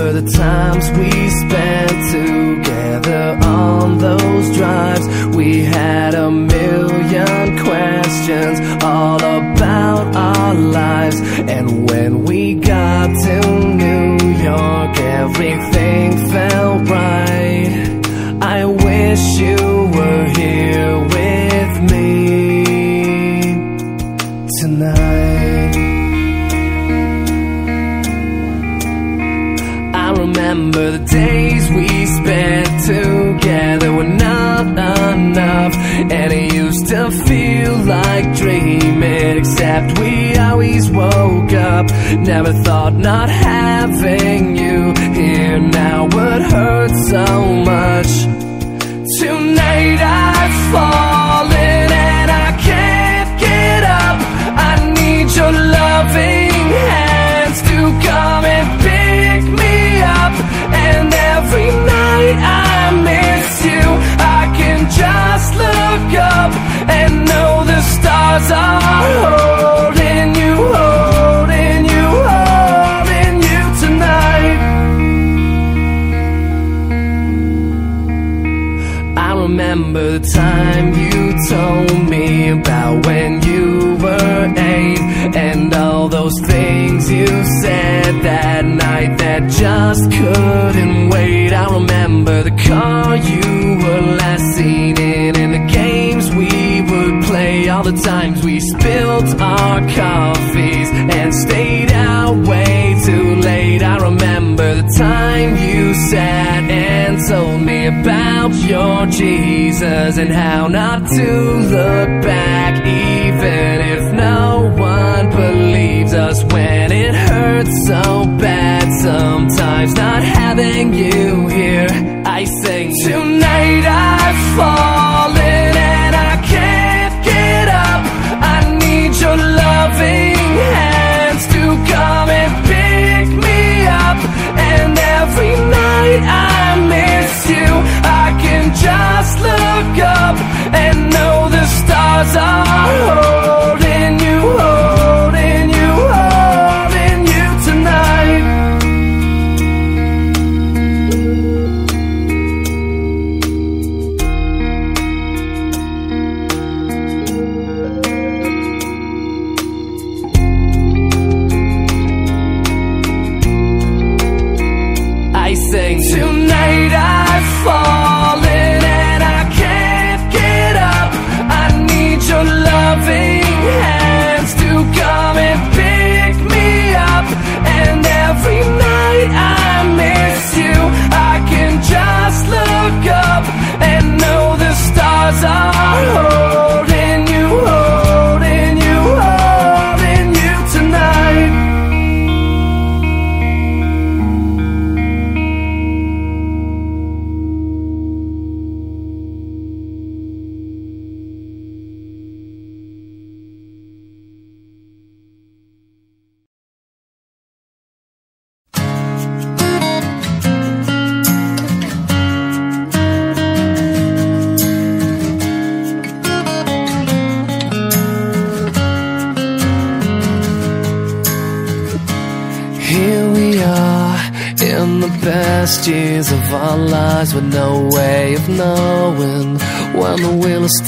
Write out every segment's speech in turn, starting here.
remember the times we spent Never thought not having you here now would hurt so much. Tonight I've fallen and I can't get up. I need your loving hands to come and pick me up. And every night I miss you. I can just look up and know the stars are holding told me about when you were eight and all those things you said that night that just couldn't wait. I remember the car you were last seen in and the games we would play, all the times we spilled our coffees and stayed out way too late. I remember the time you me about your Jesus and how not to look back, even if no one believes us when it hurts so bad. Sometimes not having you here, I sing. Tonight I've fallen stars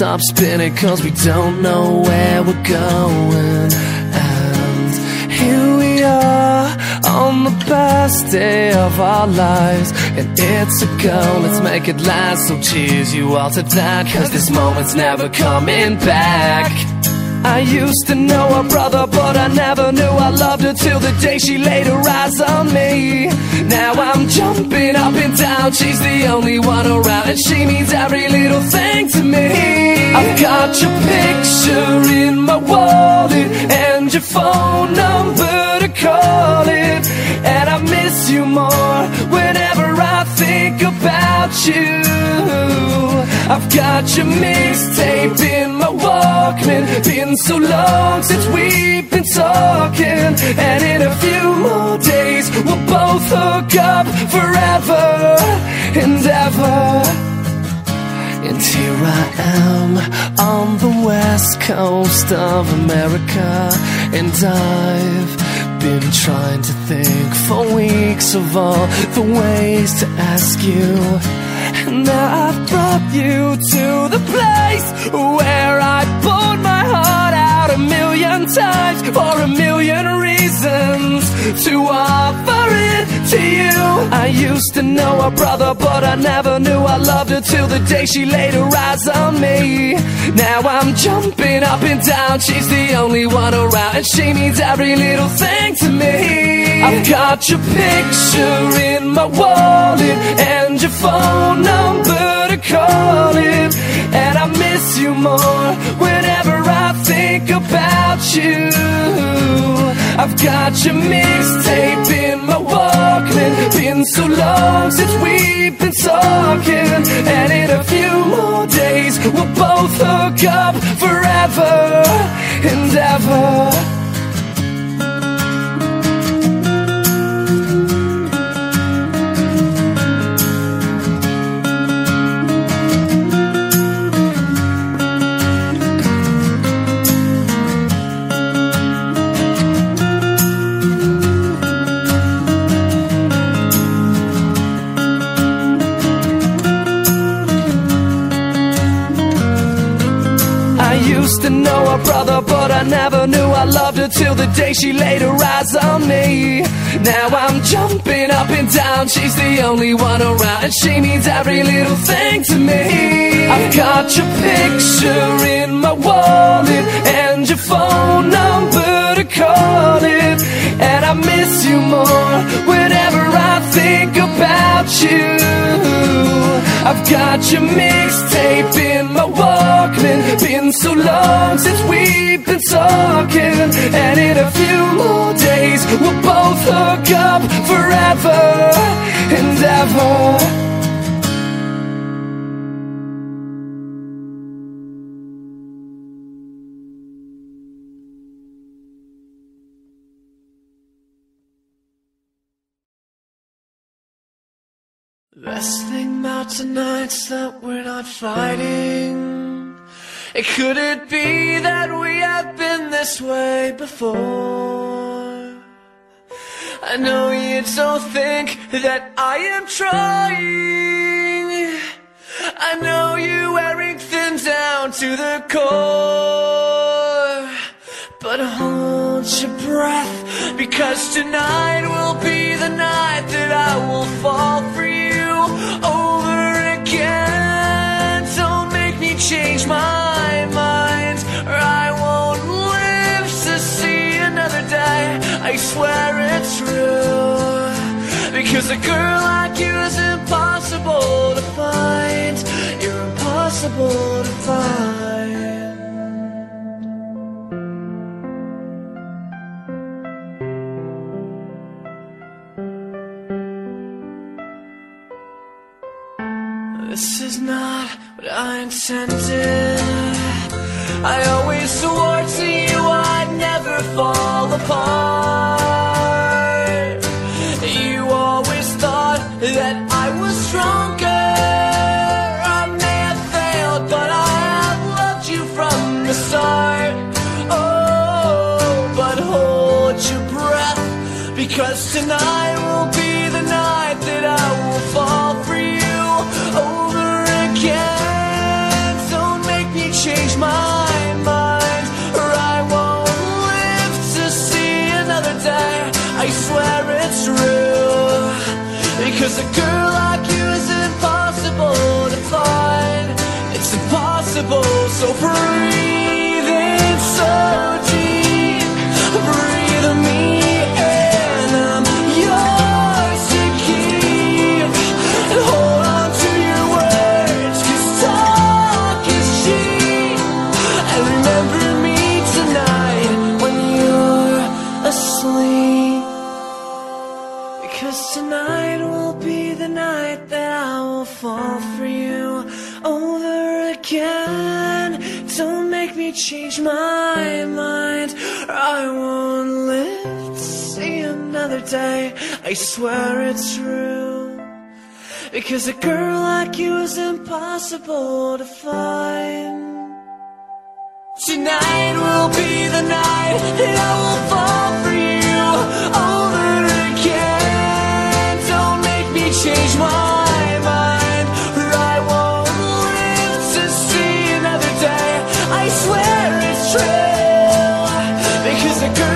stop spinning cause we don't know where we're going. And here we are on the best day of our lives and it's a go, let's make it last. So cheers you all to that cause this moment's never coming back. I used to know her brother, but I never knew I loved her till the day she laid her eyes on me. Now I'm jumping up and down, she's the only one around, and she means every little thing to me. I've got your picture in my wallet and your phone number to call it, and I miss you more whenever I think about you. I've got your mixtape Walkman. Been so long since we've been talking, and in a few more days we'll both hook up forever and ever. And here I am on the west coast of America, and I've been trying to think for weeks of all the ways to ask you. Now I've brought you to the place where I poured my heart a million times for a million reasons to offer it to you. I used to know her brother, but I never knew I loved her till the day she laid her eyes on me. Now I'm jumping up and down, she's the only one around, and she means every little thing to me. I've got your picture in my wallet and your phone number to call it, and I miss you more think about you. I've got your mixtape in my Walkman. Been so long since we've been talking, and in a few more days we'll both hook up forever and ever. Know her brother, but I never knew I loved her till the day she laid her eyes on me. Now I'm jumping up and down, she's the only one around, and she means every little thing to me. I've got your picture in my wallet and your phone number call it, and I miss you more whenever I think about you. I've got your mixtape in my Walkman. Been so long since we've been talking, and in a few more days we'll both hook up forever and ever. Best thing about tonight's that we're not fighting. It could it be that we have been this way before? I know you don't think that I am trying. I know you're wearing thin down to the core. But hold your breath, because tonight will be the night that I will fall you over again. Don't make me change my mind, or I won't live to see another day. I swear it's true. Because a girl like you is impossible to find. You're impossible to find. Not what I intended. I always swore to you I'd never fall apart. So breathe change my mind. Or I won't live to see another day. I swear it's true. Because a girl like you is impossible to find. Tonight will be the night that I will fall for you over again. Don't make me change my a.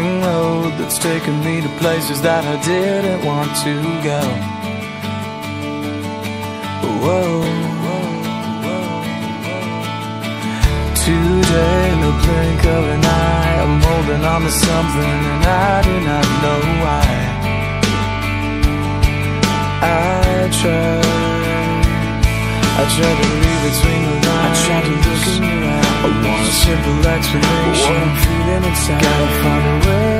winding road that's taken me to places that I didn't want to go. Whoa. Today, in the blink of an eye, I'm holding on to something and I do not know why. I try, I try to read between the lines want a simple explanation. I'm feeling inside. Gotta find a way.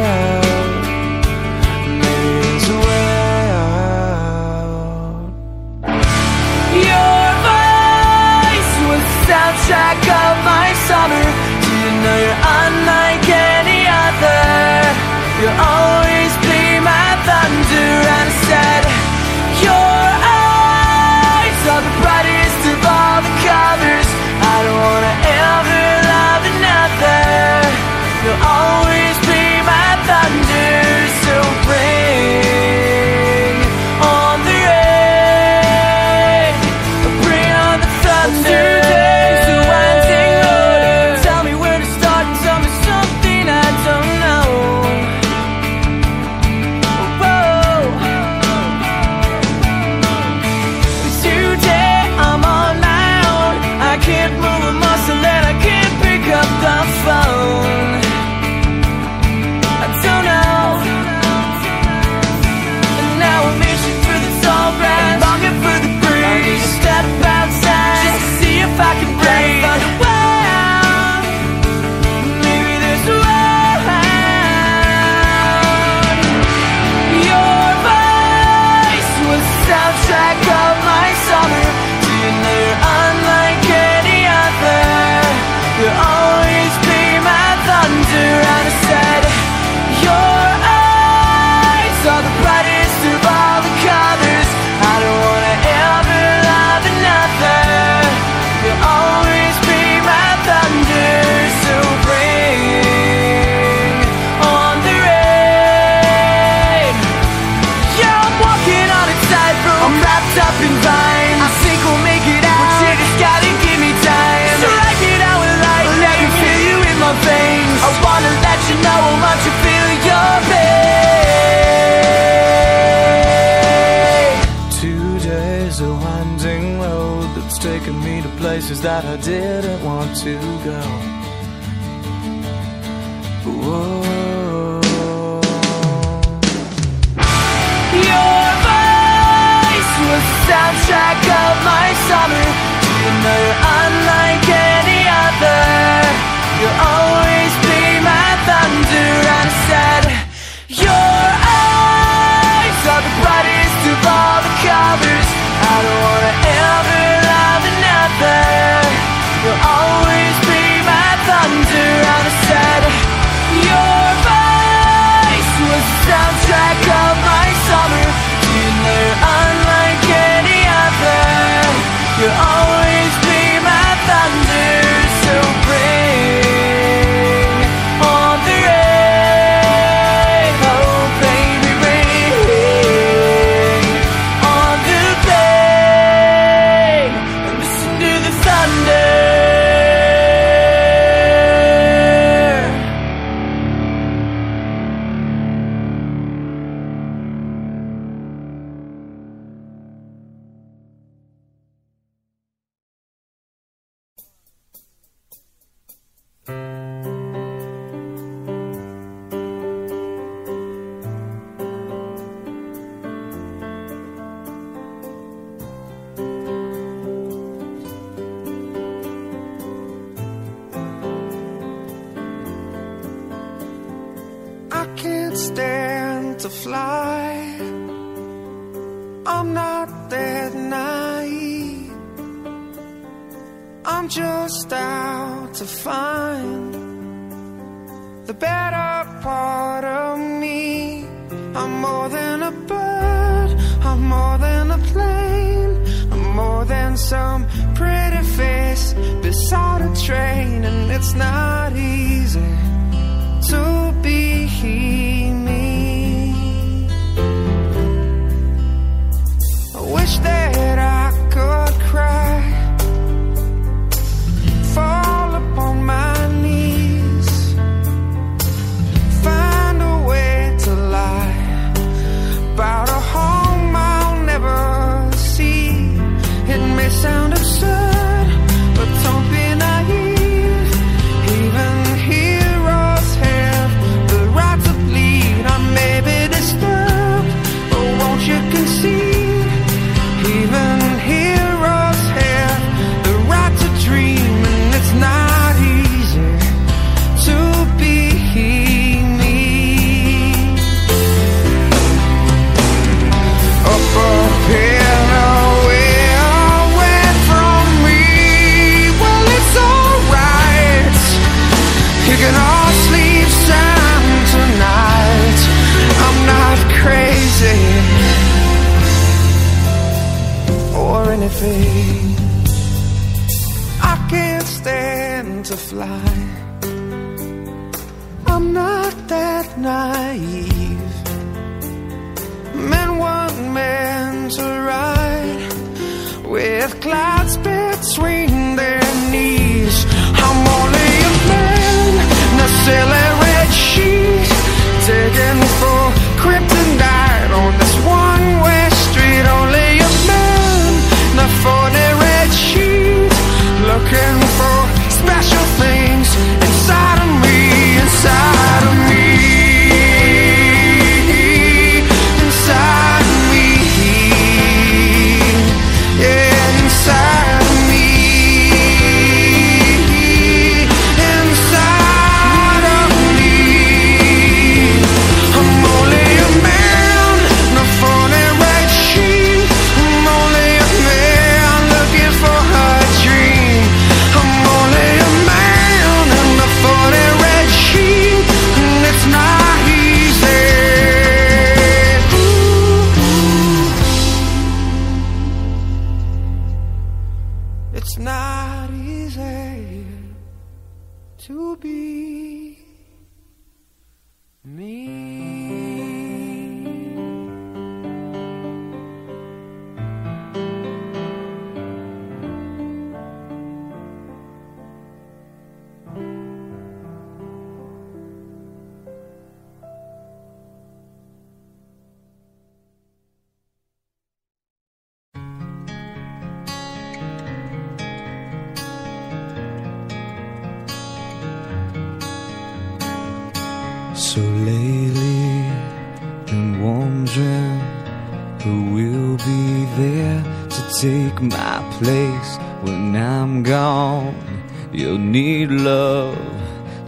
You'll need love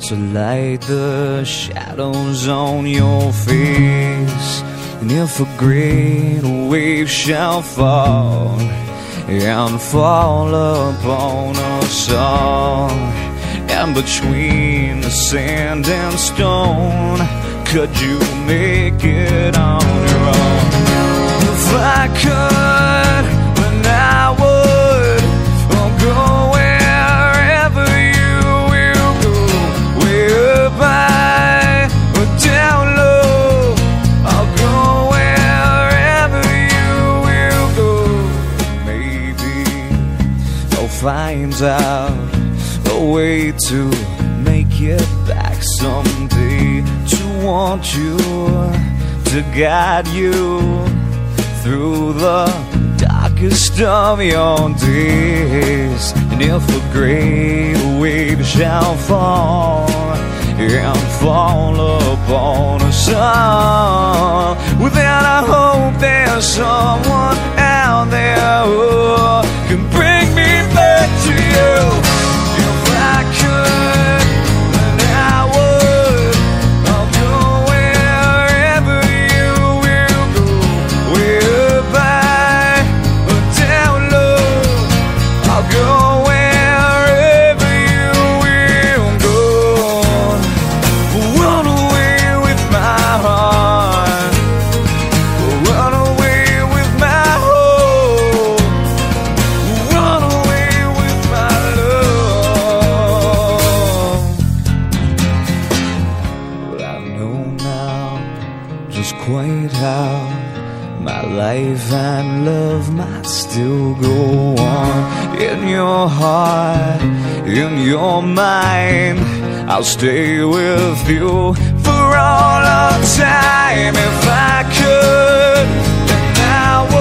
to light the shadows on your face. And if a great wave shall fall and fall upon us all, and between the sand and stone, could you make it on your own? If I could. out a way to make it back someday. To want you, to guide you through the darkest of your days. And if a great wave shall fall and fall upon us all, well, then I hope there's someone out there who can bring you. heart, in your mind. I'll stay with you for all of time if I could. And I would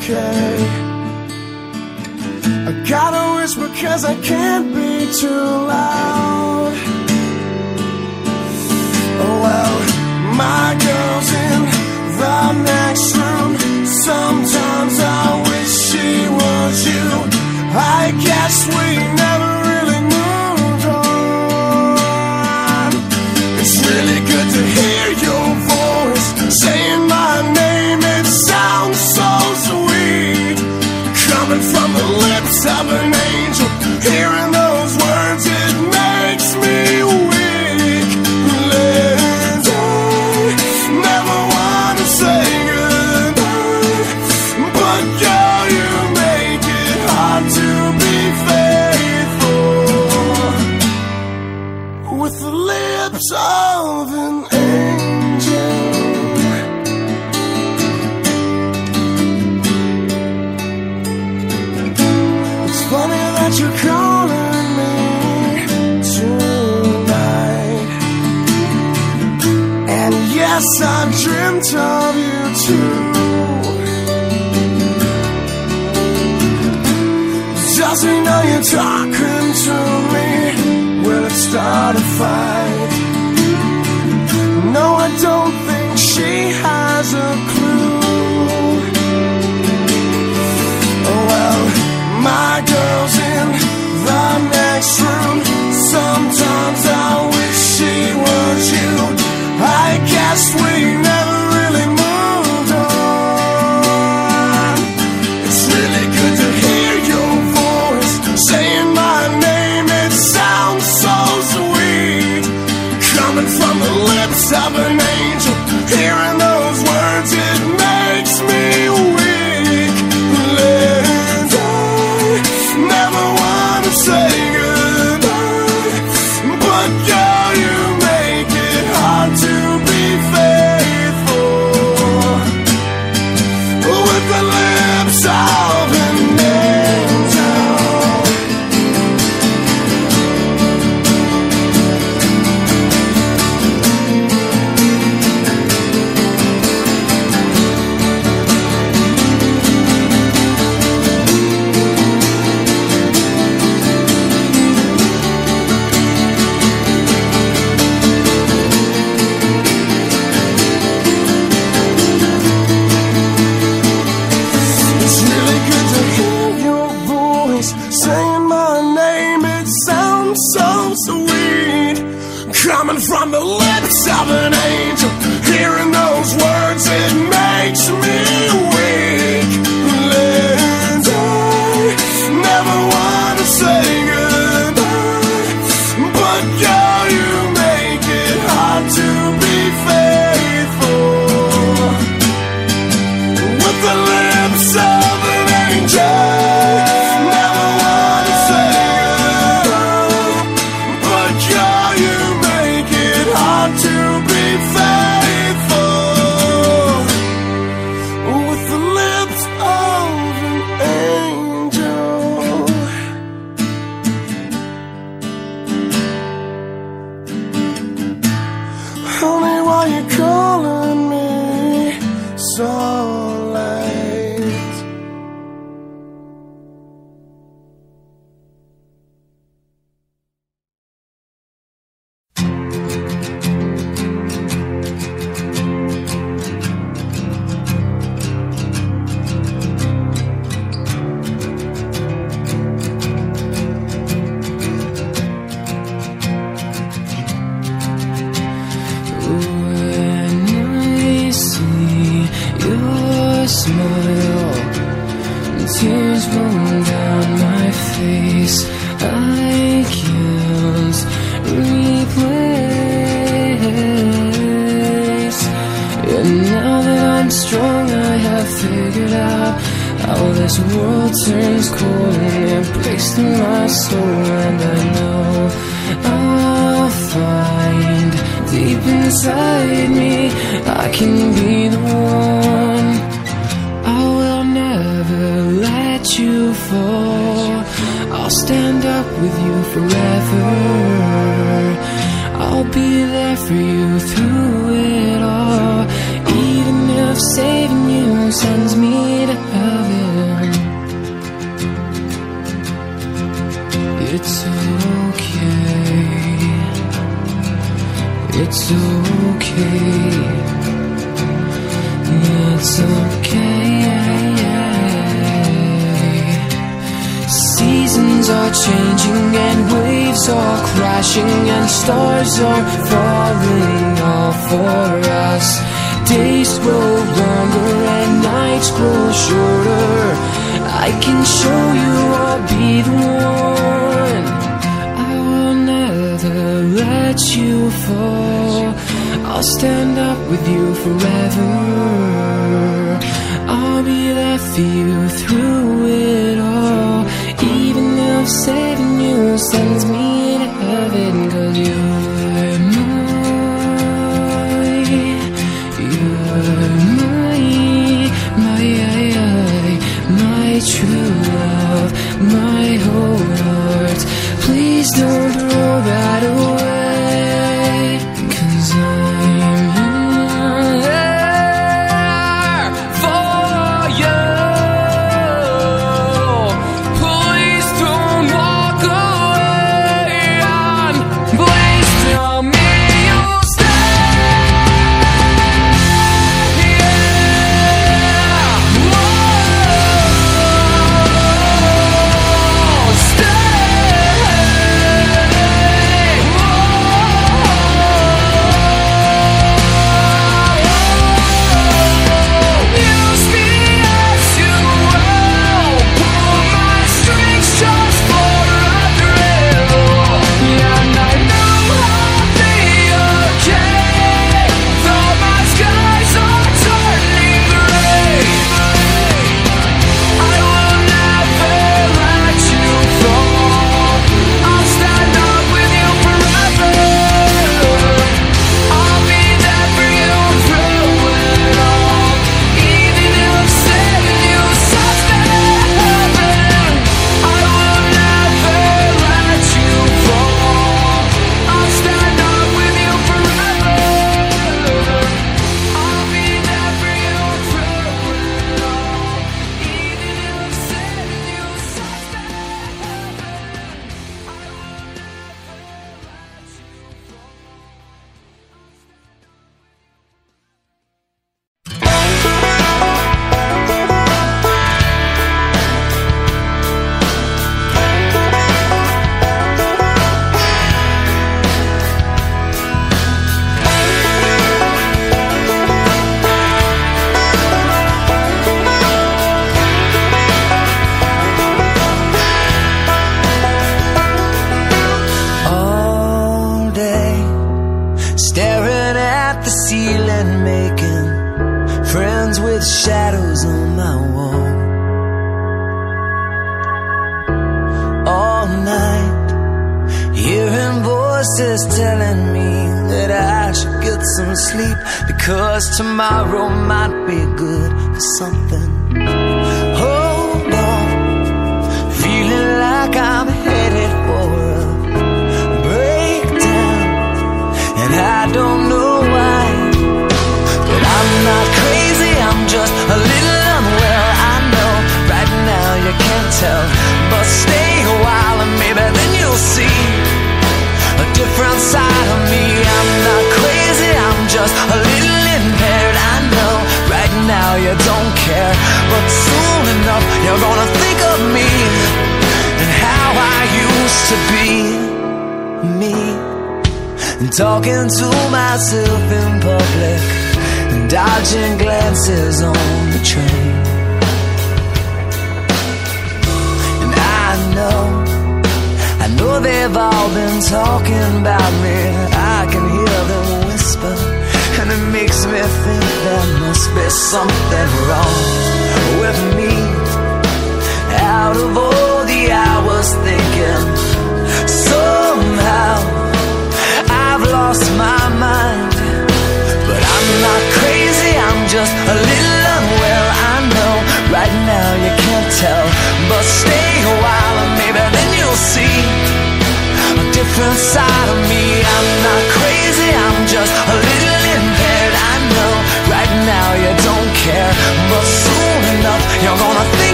okay. I gotta whisper cause I can't be too loud. Oh well, my girl's in the next room. Sometimes I wish she was you. I guess we summer man of you too. Just you know you're talking to me. Will it start a fight? No, I don't think she has a clue. Oh well, my girl's in the next room. Sometimes I wish she was you. I guess we know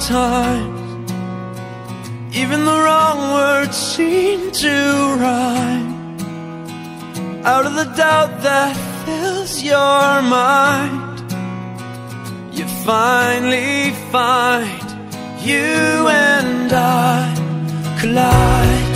sometimes even the wrong words seem to rhyme. Out of the doubt that fills your mind You finally find you and I collide.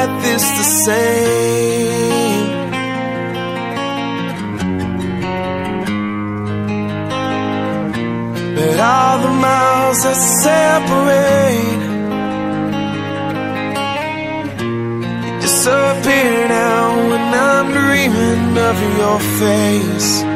path is the same. But all the miles that separate disappear now when I'm dreaming of your face.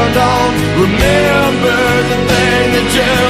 Turned on, remember the thing that you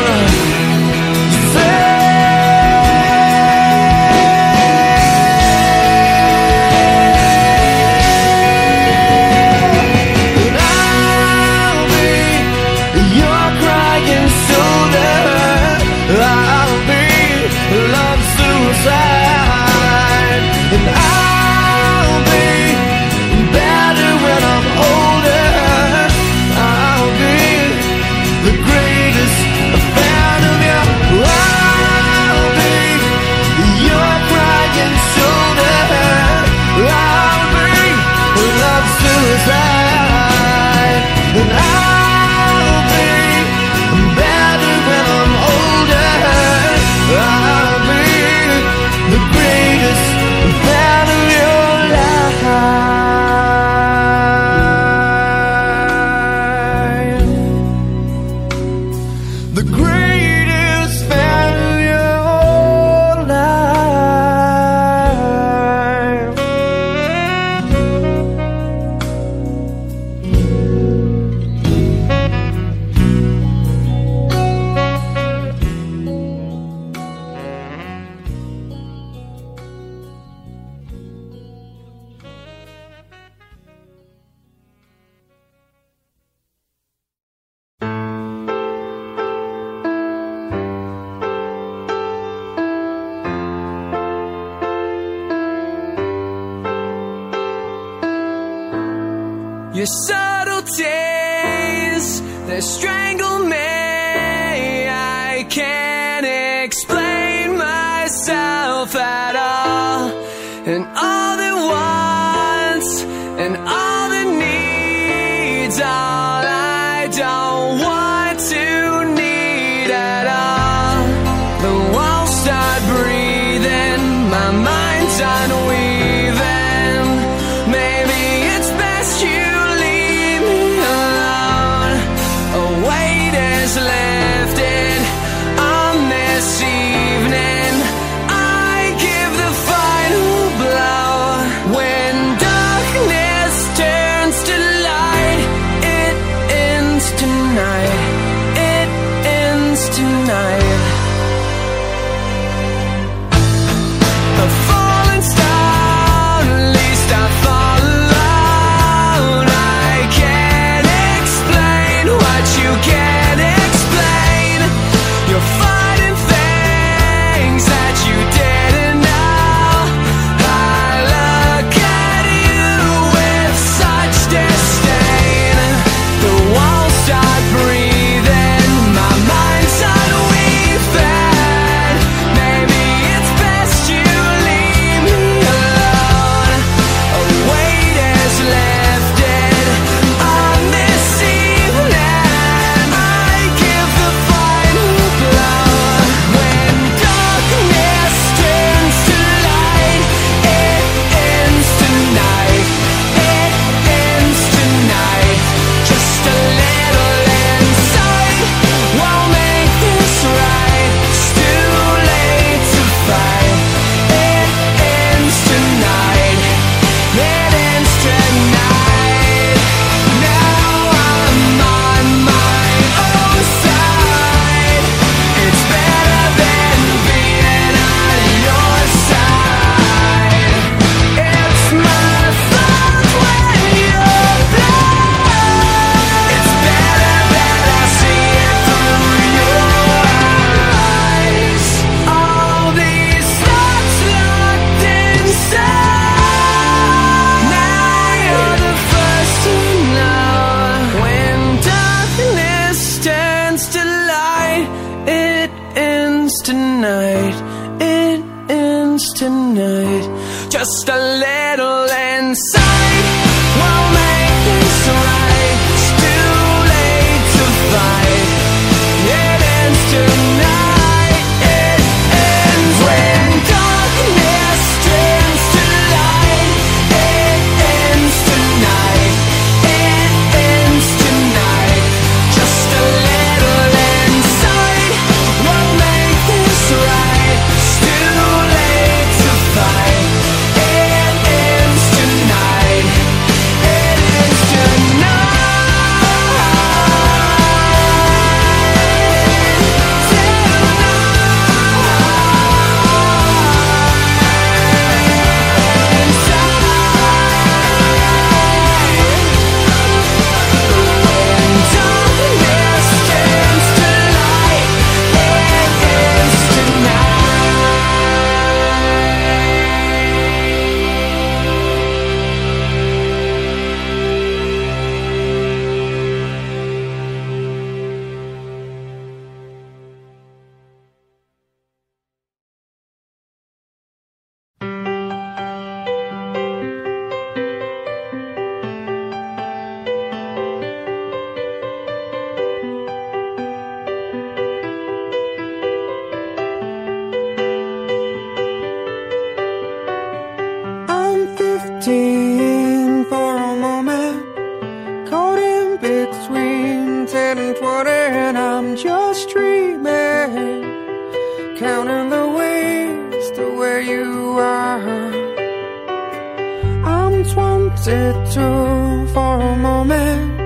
Sit too for a moment,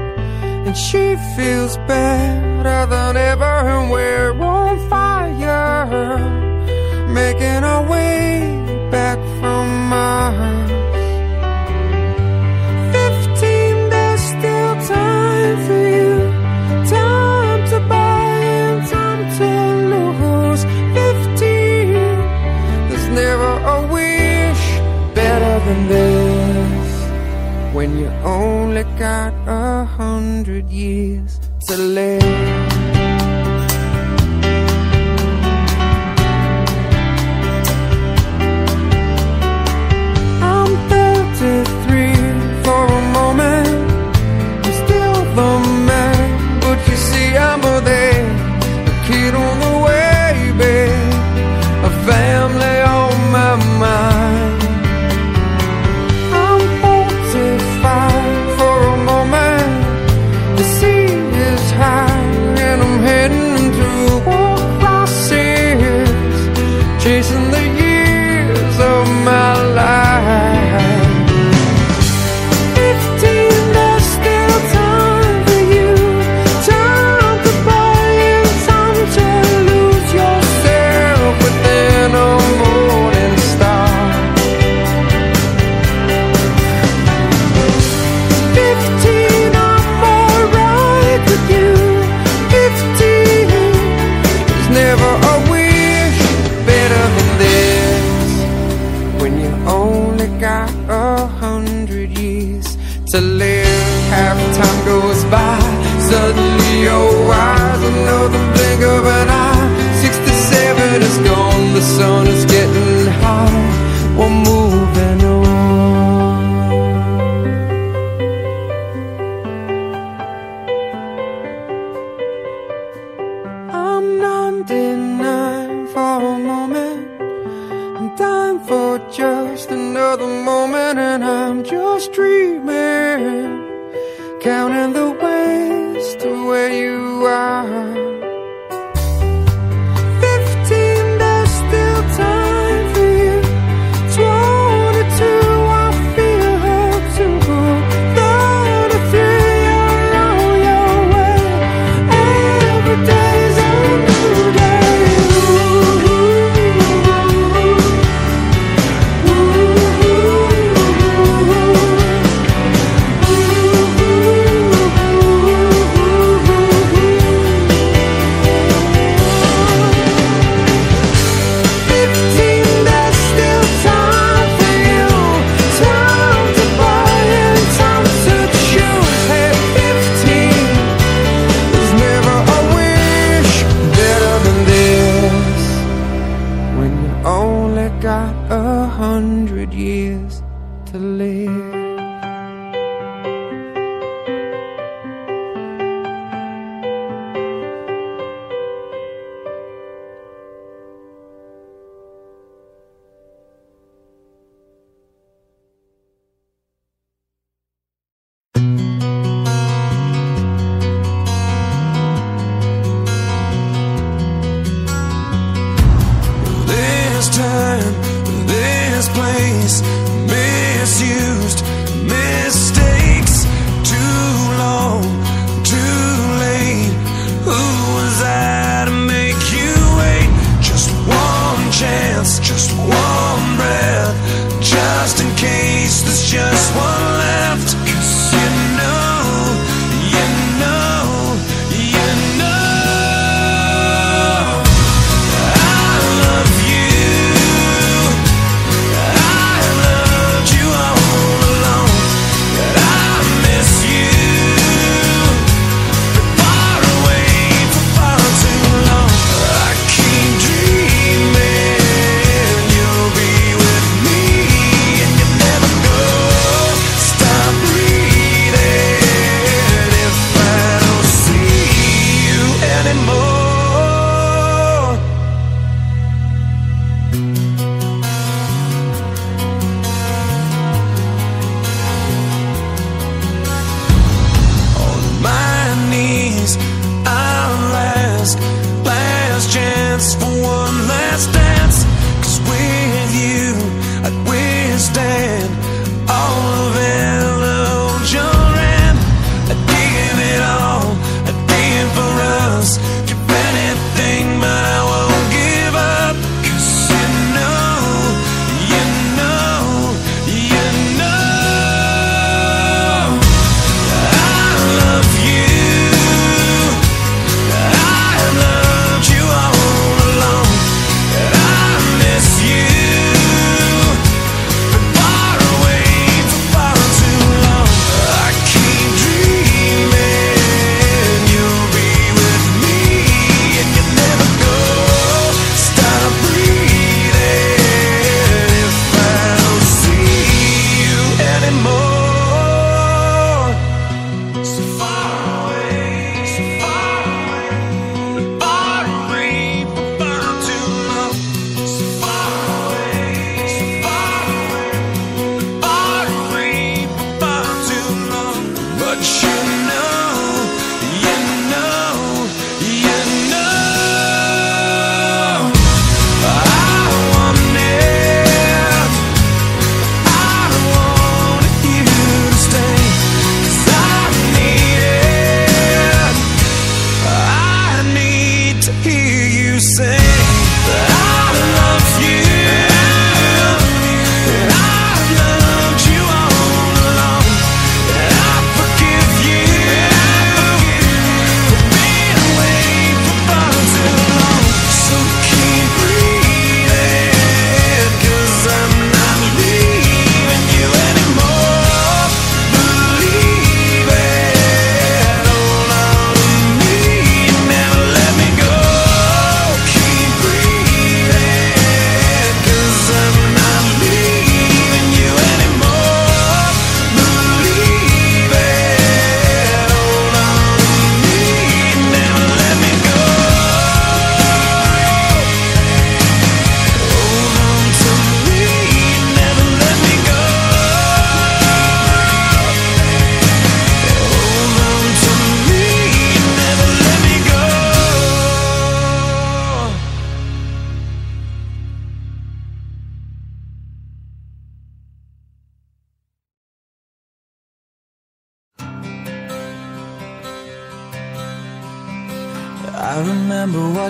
and she feels better than ever. only got a hundred years.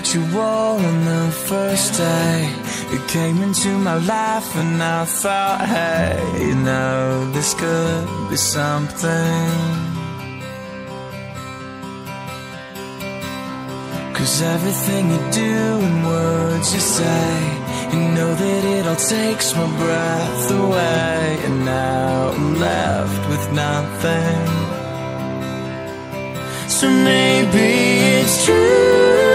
about you all on the first day. You came into my life and I thought, hey, you know, this could be something. Cause everything you do and words you say, you know that it all takes my breath away. And now I'm left with nothing. So maybe it's true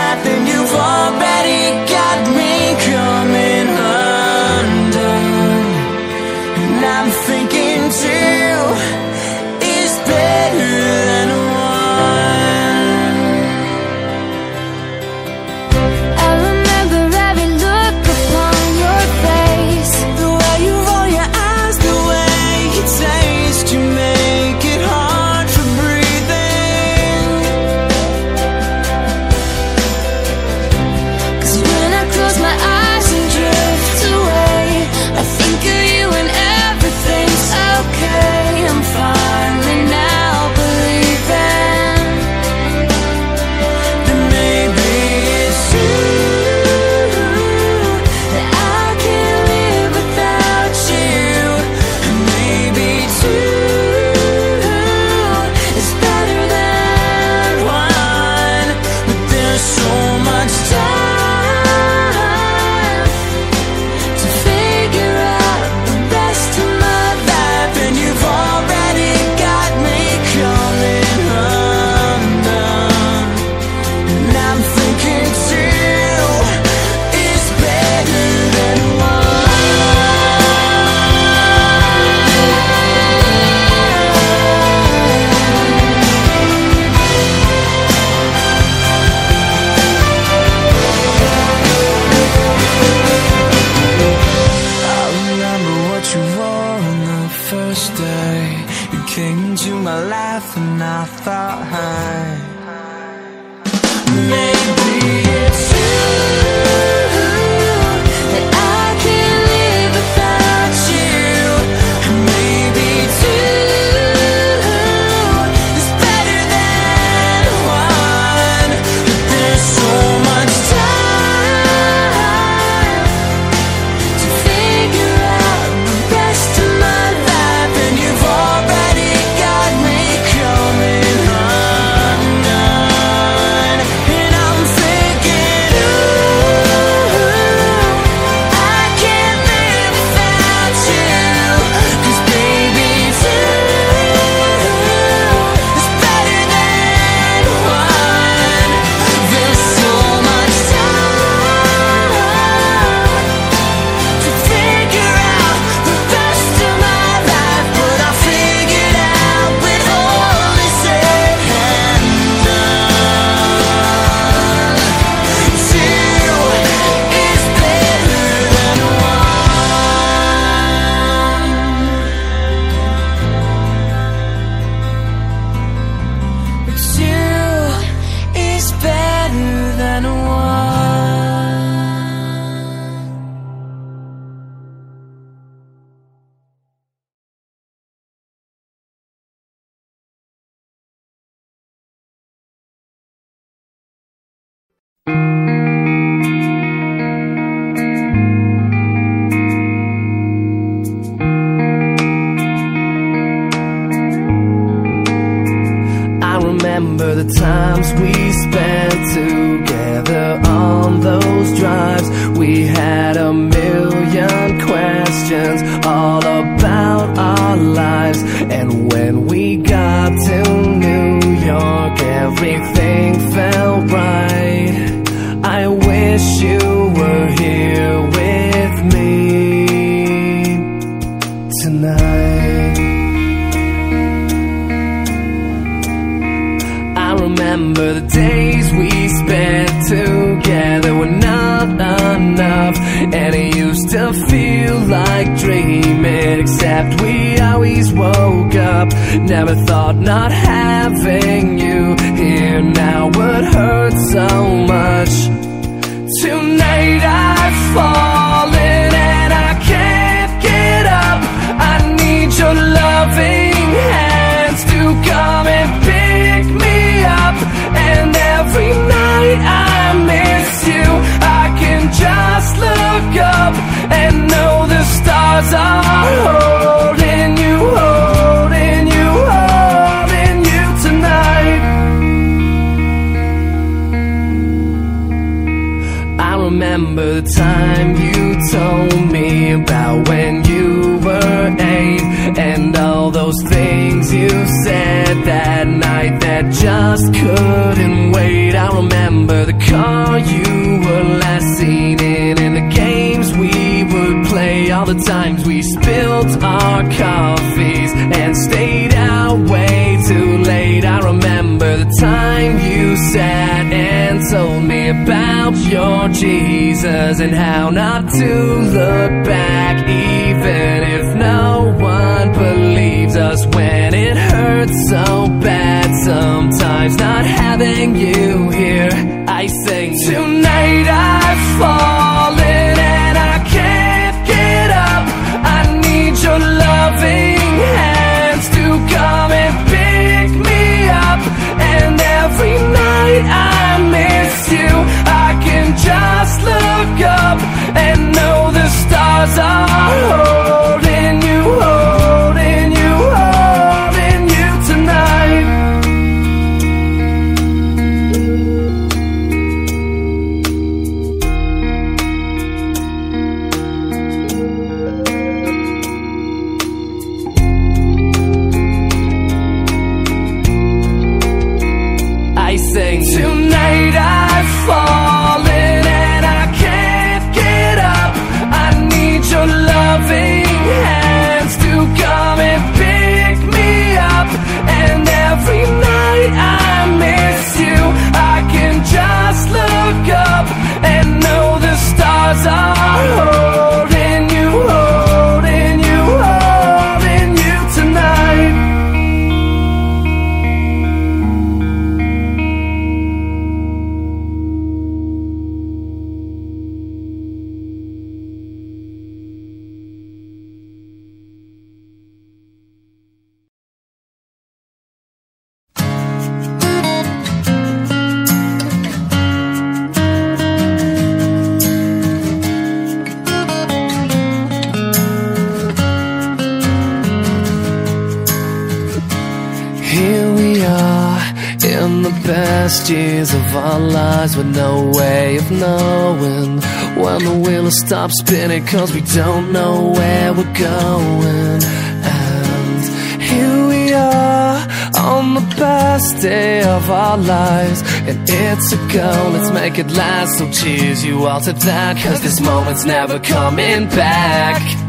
stop spinning cause we don't know where we're going. And here we are on the best day of our lives and it's a go, let's make it last. So cheers you all to that cause this moment's never coming back.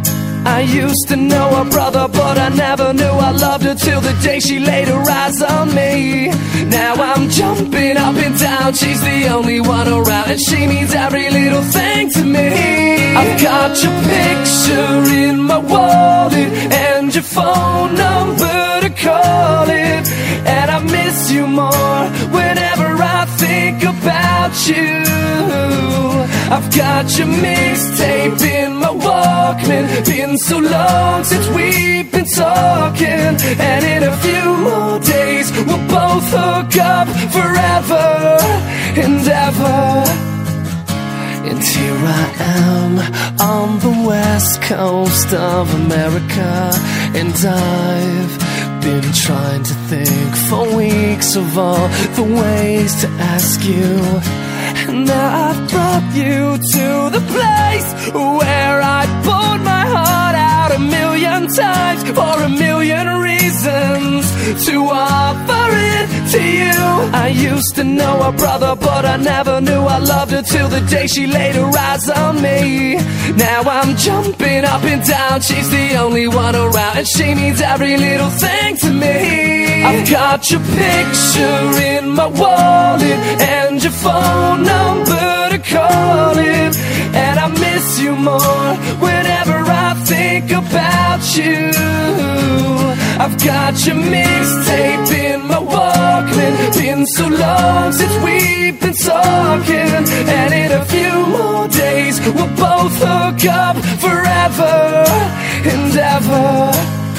I used to know her brother, but I never knew I loved her till the day she laid her eyes on me. Now I'm jumping up and down, she's the only one around, and she means every little thing to me. I've got your picture in my wallet and your phone number to call it, and I miss you more whenever I think about you. I've got your mixtape in my Walkman. Been so long since we've been talking, and in a few more days we'll both hook up forever and ever. And here I am on the west coast of America, and I've been trying to think for weeks of all the ways to ask you. And now I've brought you to the place where I poured my heart out a million times for a million reasons to offer it to you. I used to know her brother, but I never knew I loved her till the day she laid her eyes on me. Now I'm jumping up and down, she's the only one around, and she means every little thing to me. I've got your picture in my wallet and your phone number to call it, And I miss you more whenever I think about you. I've got your mixtape in my Walkman. Been so long since we've been talking. And in a few more days, we'll both hook up forever and ever.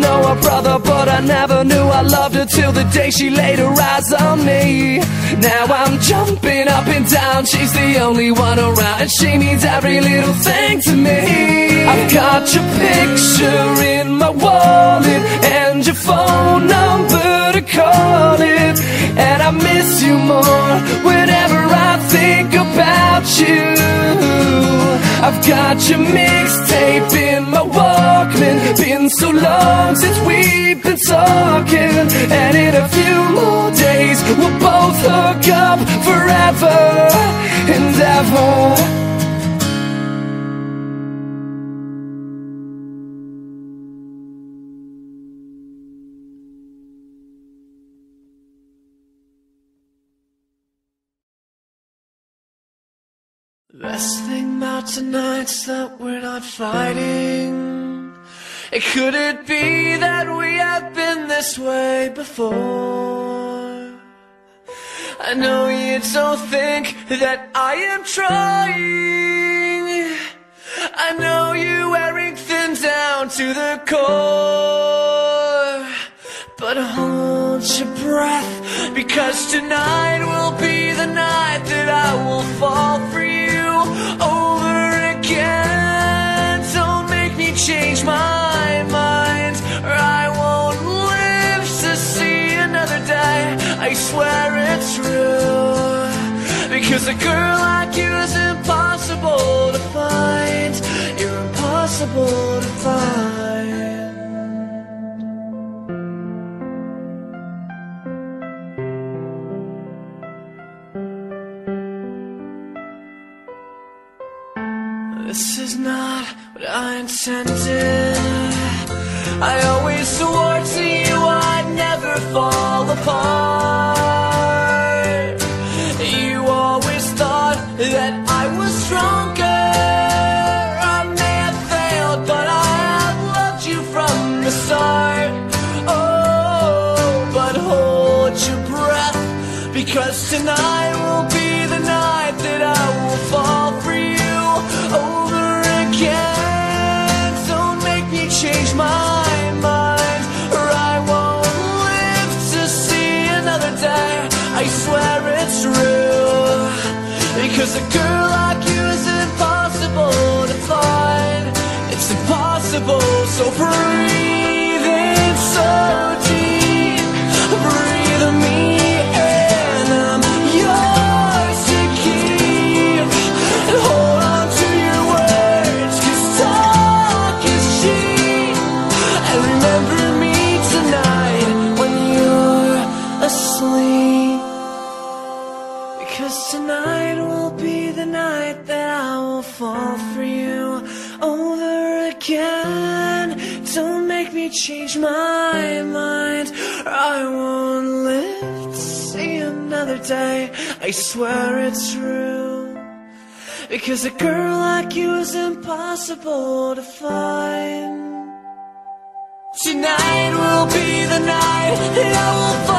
Know her brother, but I never knew I loved her till the day she laid her eyes on me. Now I'm jumping up and down, she's the only one around, and she means every little thing to me. I've got your picture in my wallet and your phone number to call it, and I miss you more whenever I think about you. I've got your mixtape in my Walkman. Been so long since we've been talking, and in a few more days we'll both hook up forever and ever. Tonight's that we're not fighting. Could it be that we have been this way before? I know you don't think that I am trying. I know you wearing thin down to the core. But hold your breath, because tonight will be the night that I will fall for you over change my mind, or I won't live to see another day. I swear it's true. Because a girl like you is impossible to find. You're impossible to find. This is not what I intended. I always swore to you I'd never fall apart. You always thought that I was stronger. I may have failed, but I have loved you from the start. Oh, but hold your breath, because tonight because a Change my mind, I won't live to see another day. I swear it's true. Because a girl like you is impossible to find. Tonight will be the night that I will fall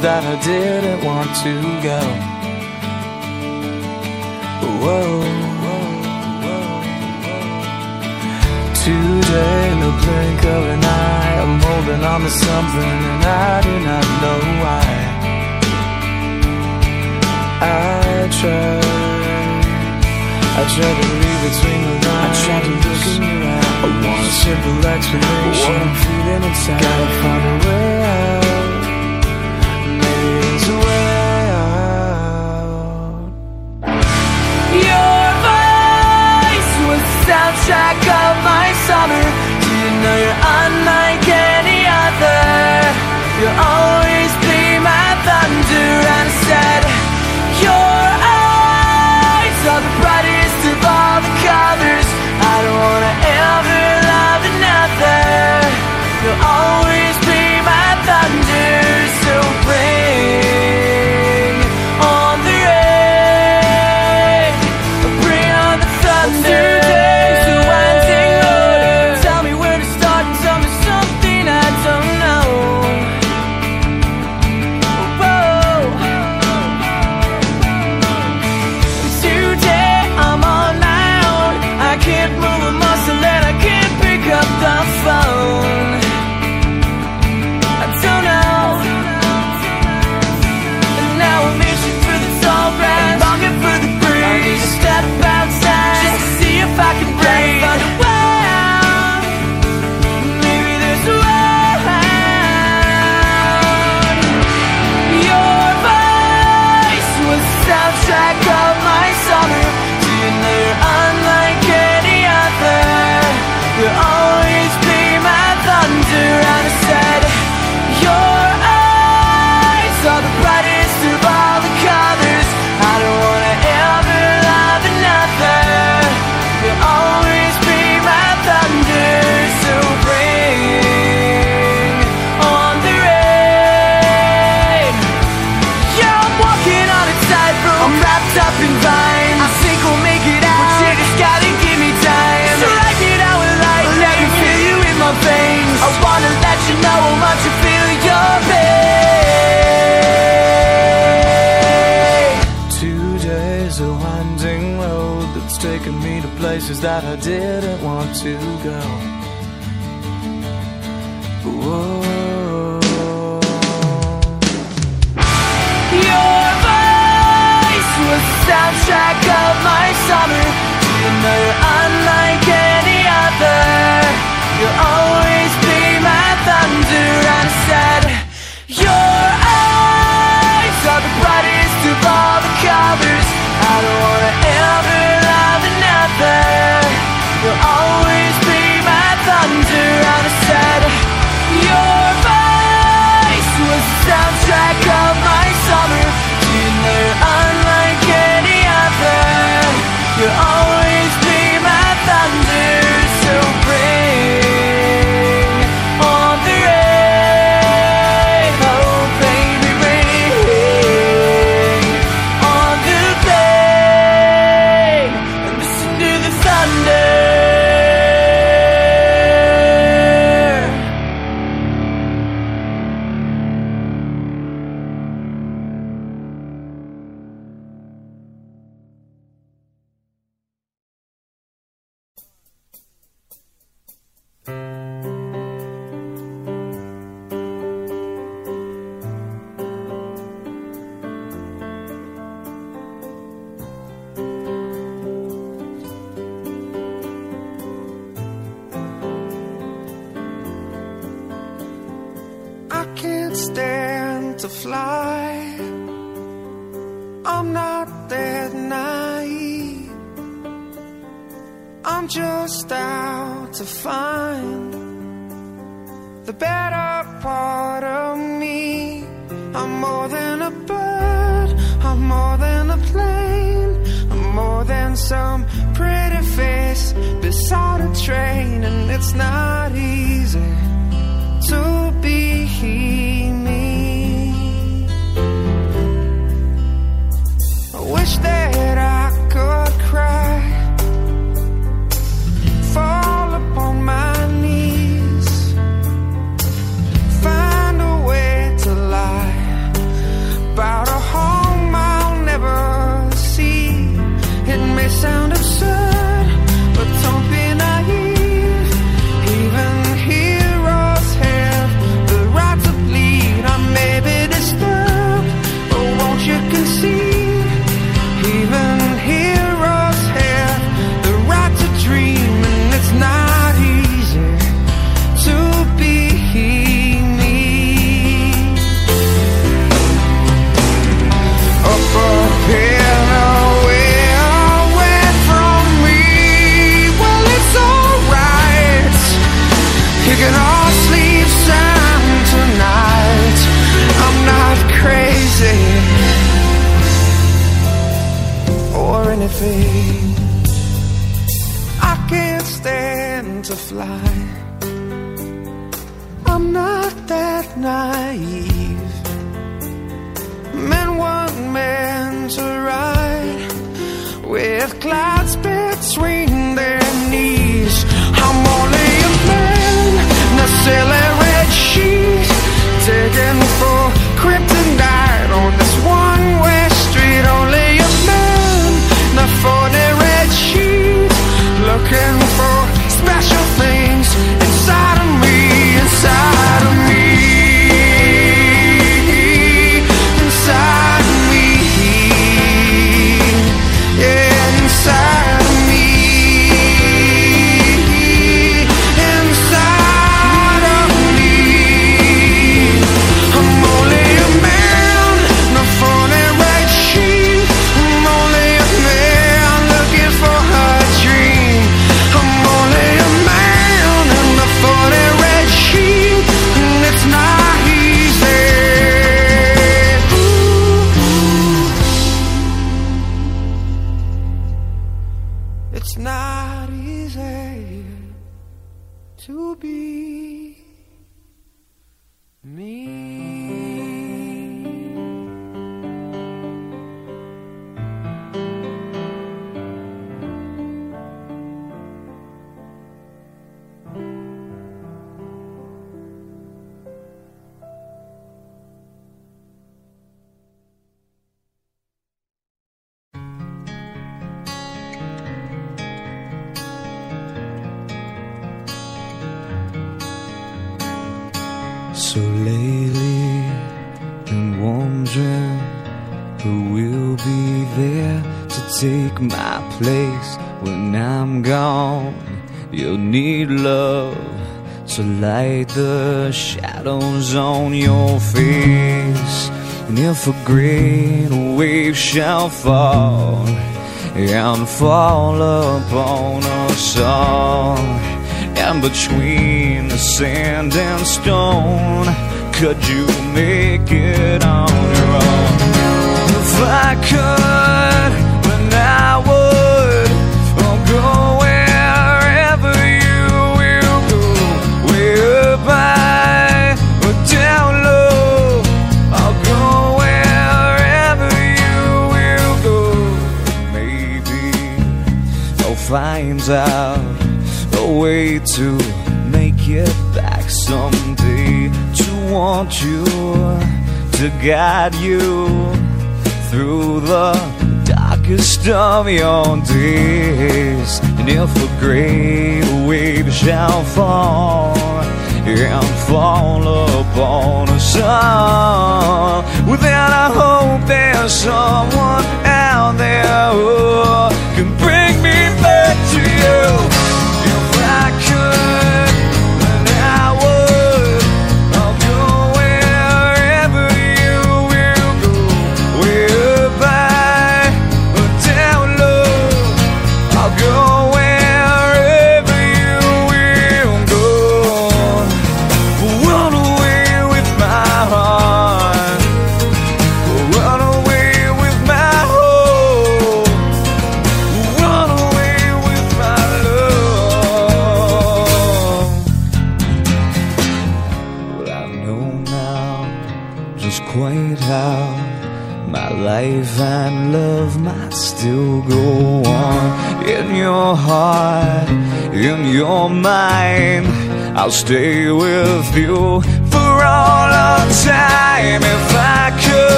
that I didn't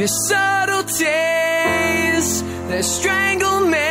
Your subtleties that strangle me.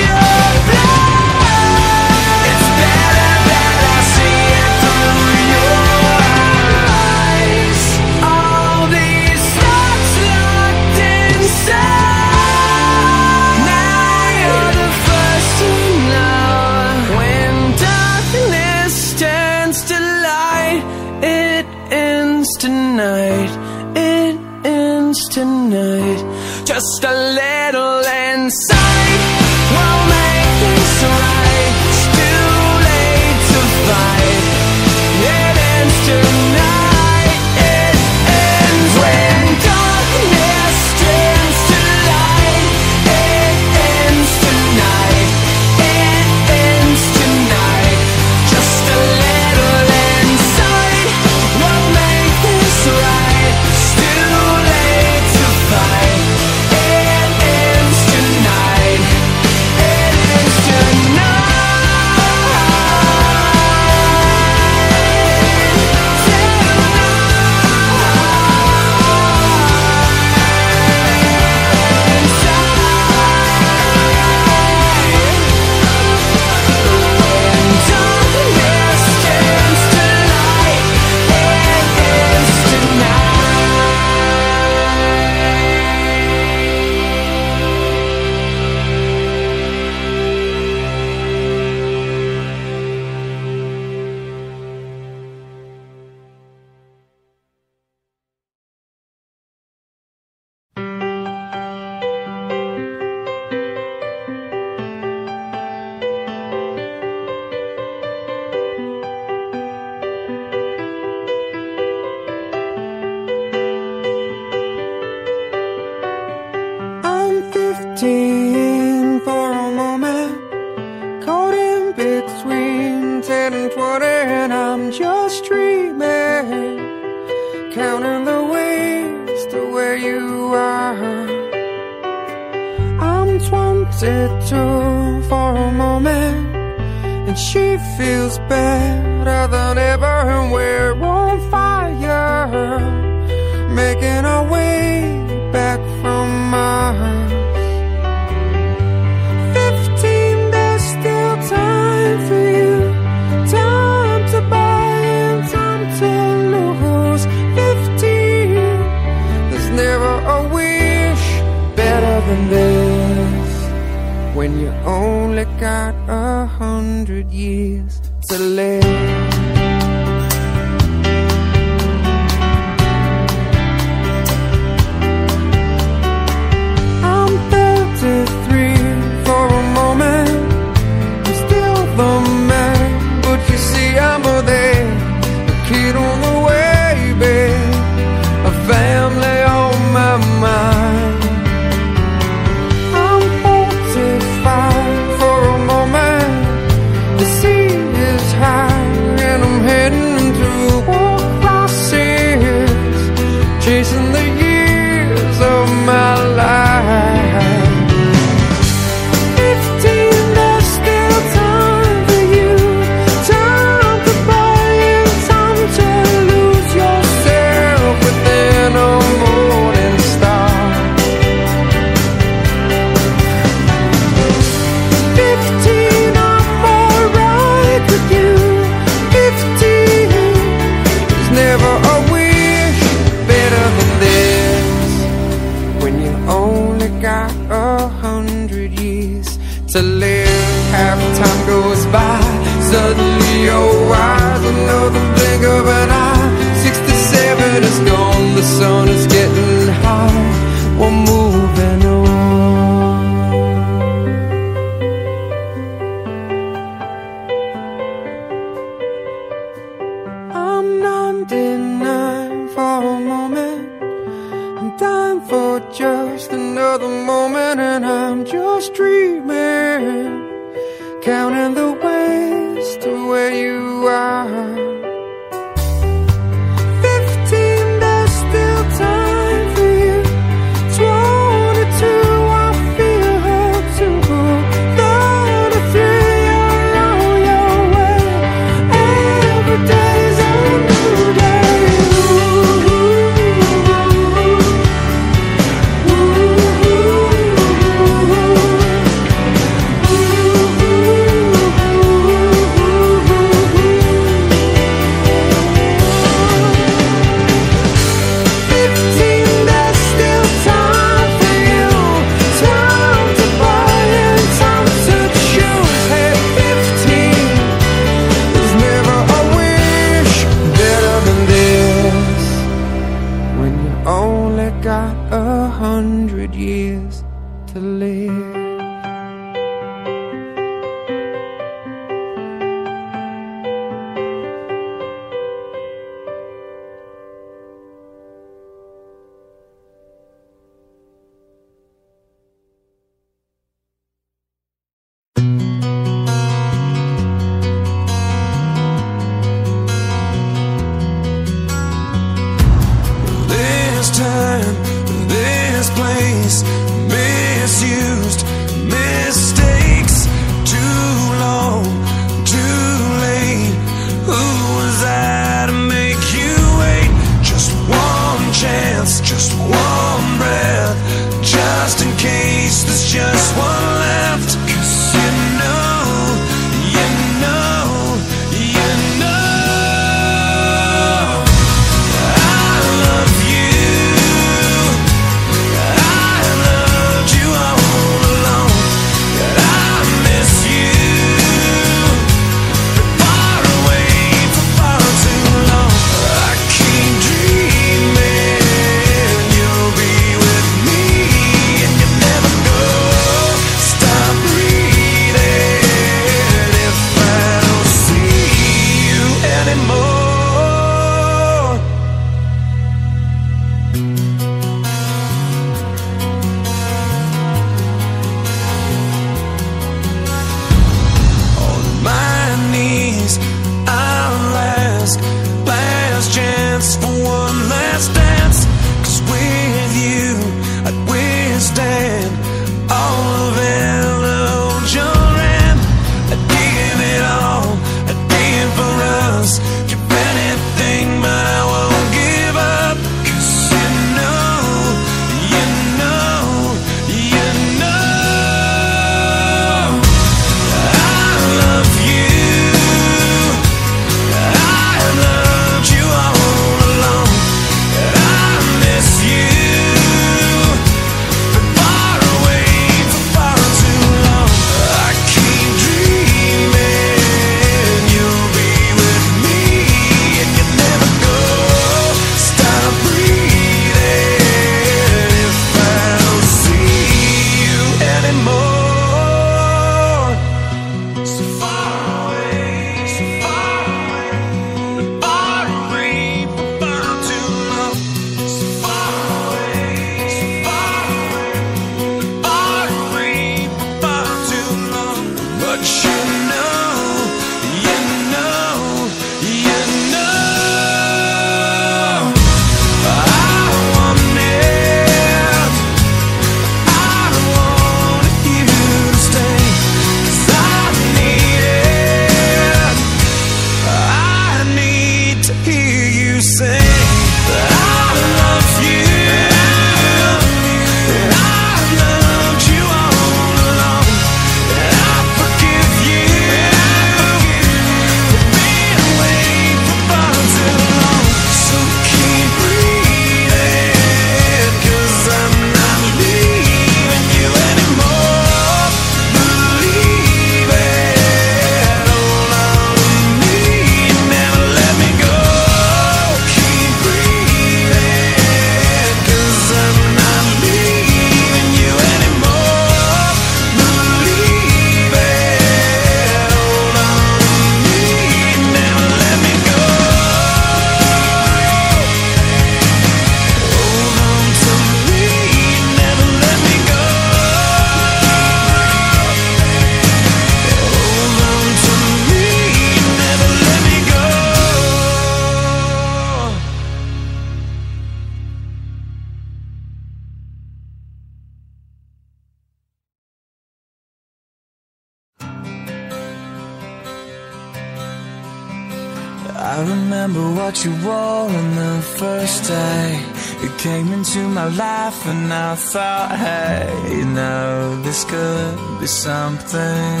I thought, hey, you know, this could be something.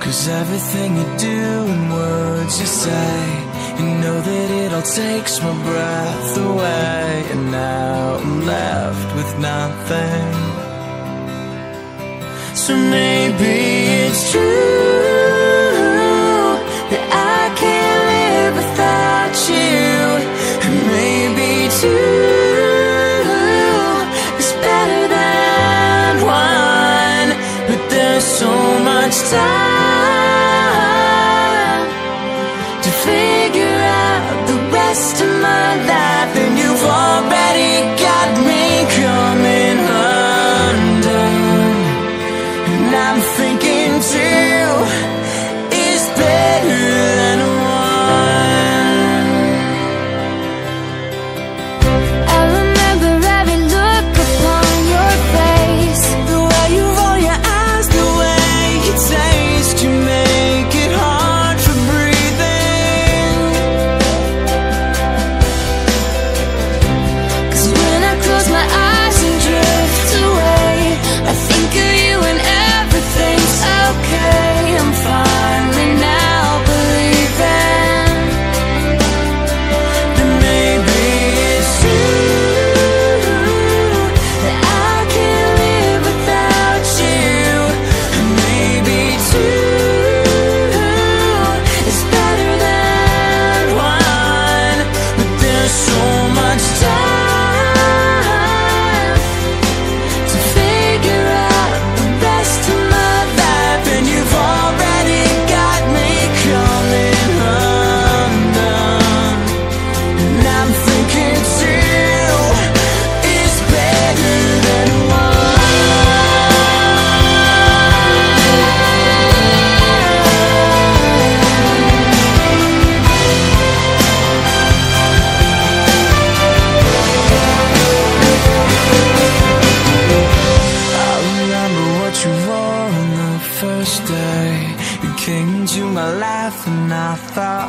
Cause everything you do and words you say, you know that it all takes my breath away. And now I'm left with nothing. So maybe thought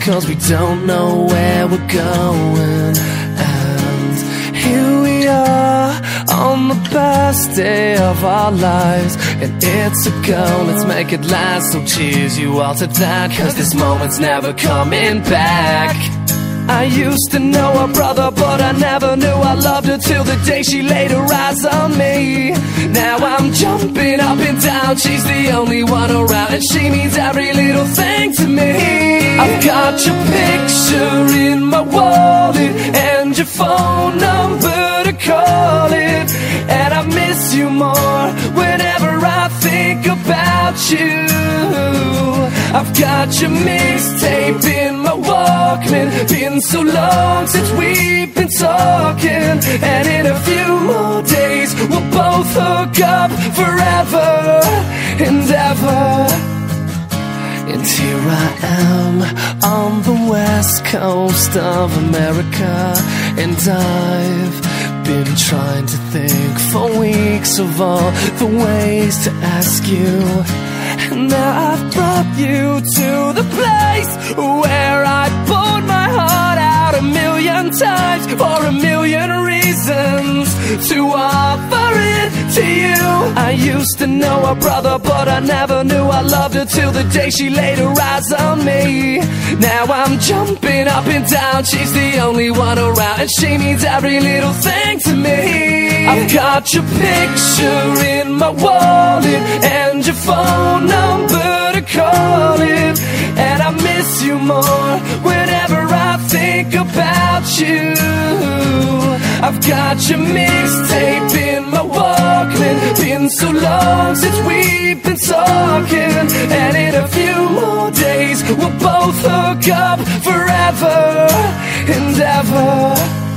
cause we don't know where we're going. And here we are on the best day of our lives and it's a go, let's make it last. So cheers you all to that cause this moment's never coming back. I used to know a brother, but I never knew I loved her till the day she laid her eyes on me. Now I'm jumping up and down, she's the only one around, and she means every little thing to me. I've got your picture in my wallet and your phone number to call it, and I miss you more whenever I think about you. I've got your mixtape in my Walkman. Been so long since we've talking, and in a few more days we'll both hook up forever and ever. And here I am on the west coast of America, and I've been trying to think for weeks of all the ways to ask you. And now I've brought you to the place where I poured my a million times for a million reasons to offer it to you. I used to know her brother, but I never knew I loved her till the day she laid her eyes on me. Now I'm jumping up and down, she's the only one around, and she means every little thing to me. I've got your picture in my wallet and your phone number to call it, and I miss you more whenever think about you. I've got your mixtape in my Walkman. Been so long since we've been talking, and in a few more days we'll both hook up forever and ever.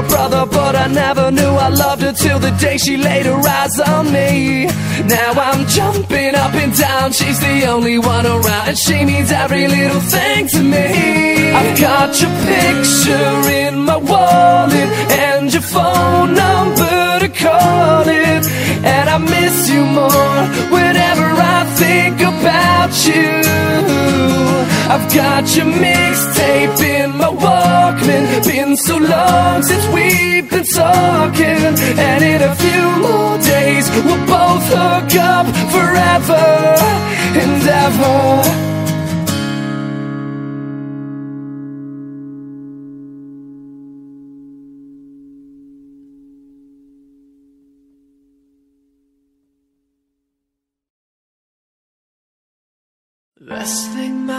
Her brother, but I never knew I loved her till the day she laid her eyes on me. Now I'm jumping up and down, she's the only one around, and she means every little thing to me. I've got your picture in my wallet and your phone number to call it, and I miss you more whenever I think about you. I've got your mixtape in my Walkman. Been so long since we've been talking, and in a few more days we'll both hook up forever and ever.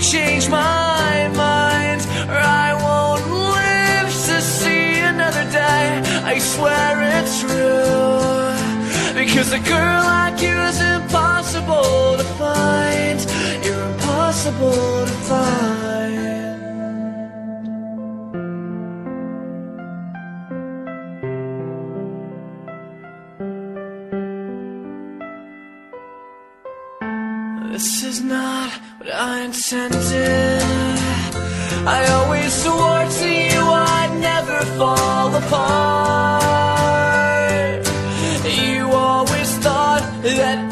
Change my mind, or I won't live to see another day. I swear it's true. Because a girl like you is impossible to find. You're impossible to find. This is not I intended. I always swore to you I'd never fall apart. You always thought that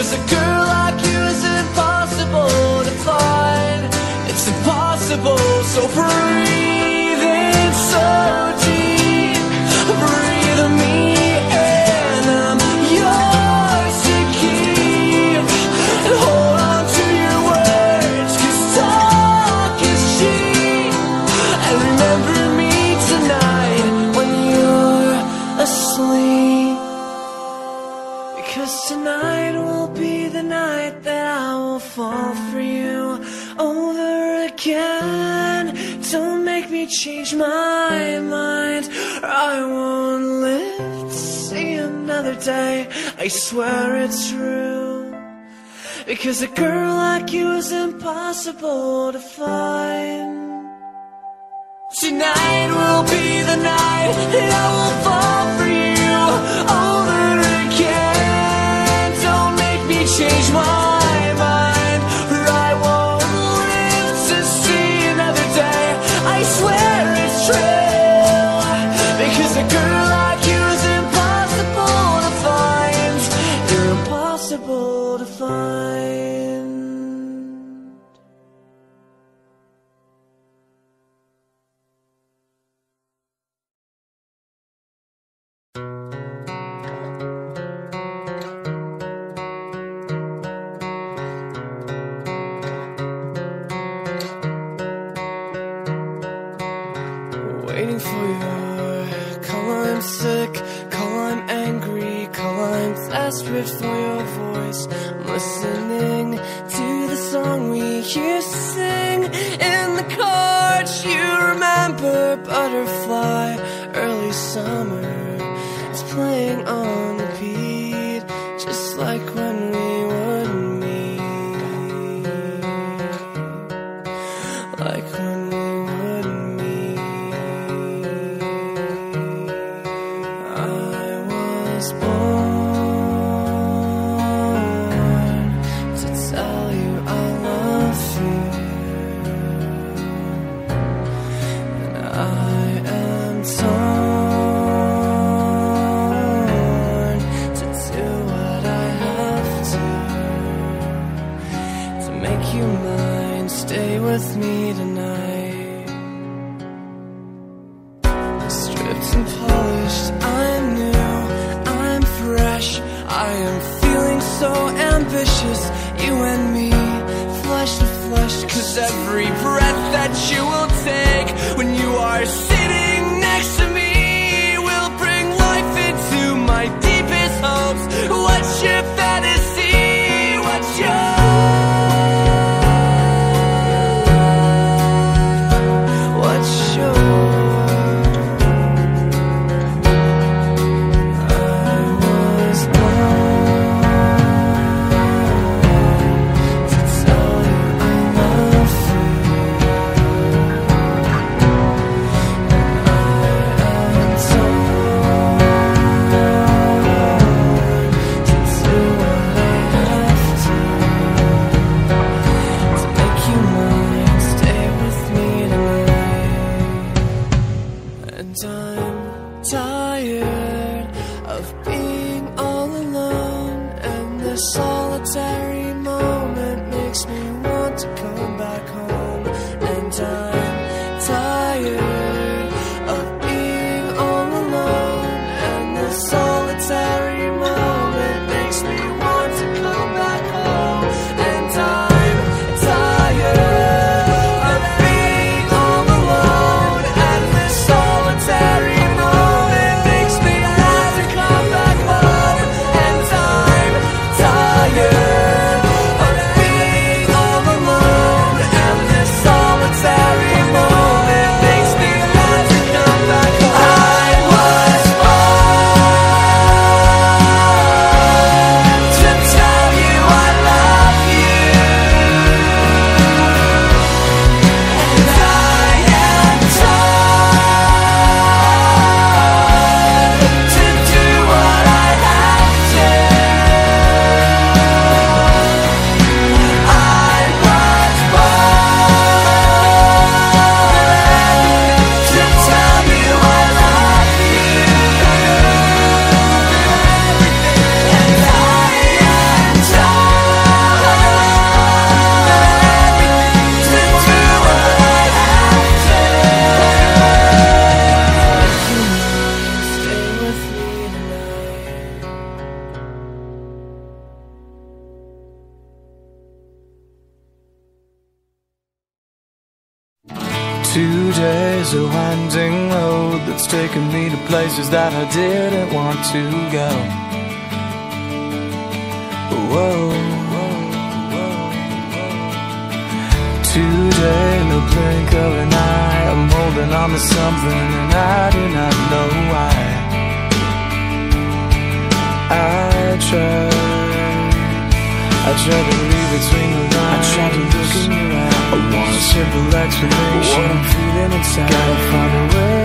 because a girl like you is impossible to find. It's impossible, so breathe change my mind, or I won't live to see another day. I swear it's true. Because a girl like you is impossible to find. Tonight will be the night that I will fall for you over again. Don't make me change my For. And I'm tired of being all alone and the solitary. that I didn't want to go. Whoa, whoa, whoa, Today, in the blink of an eye, I'm holding on to something and I do not know why. I tried, I tried to read between the lines. I tried to look in your eyes. I want a simple explanation. What I'm feeling inside. Gotta find a way.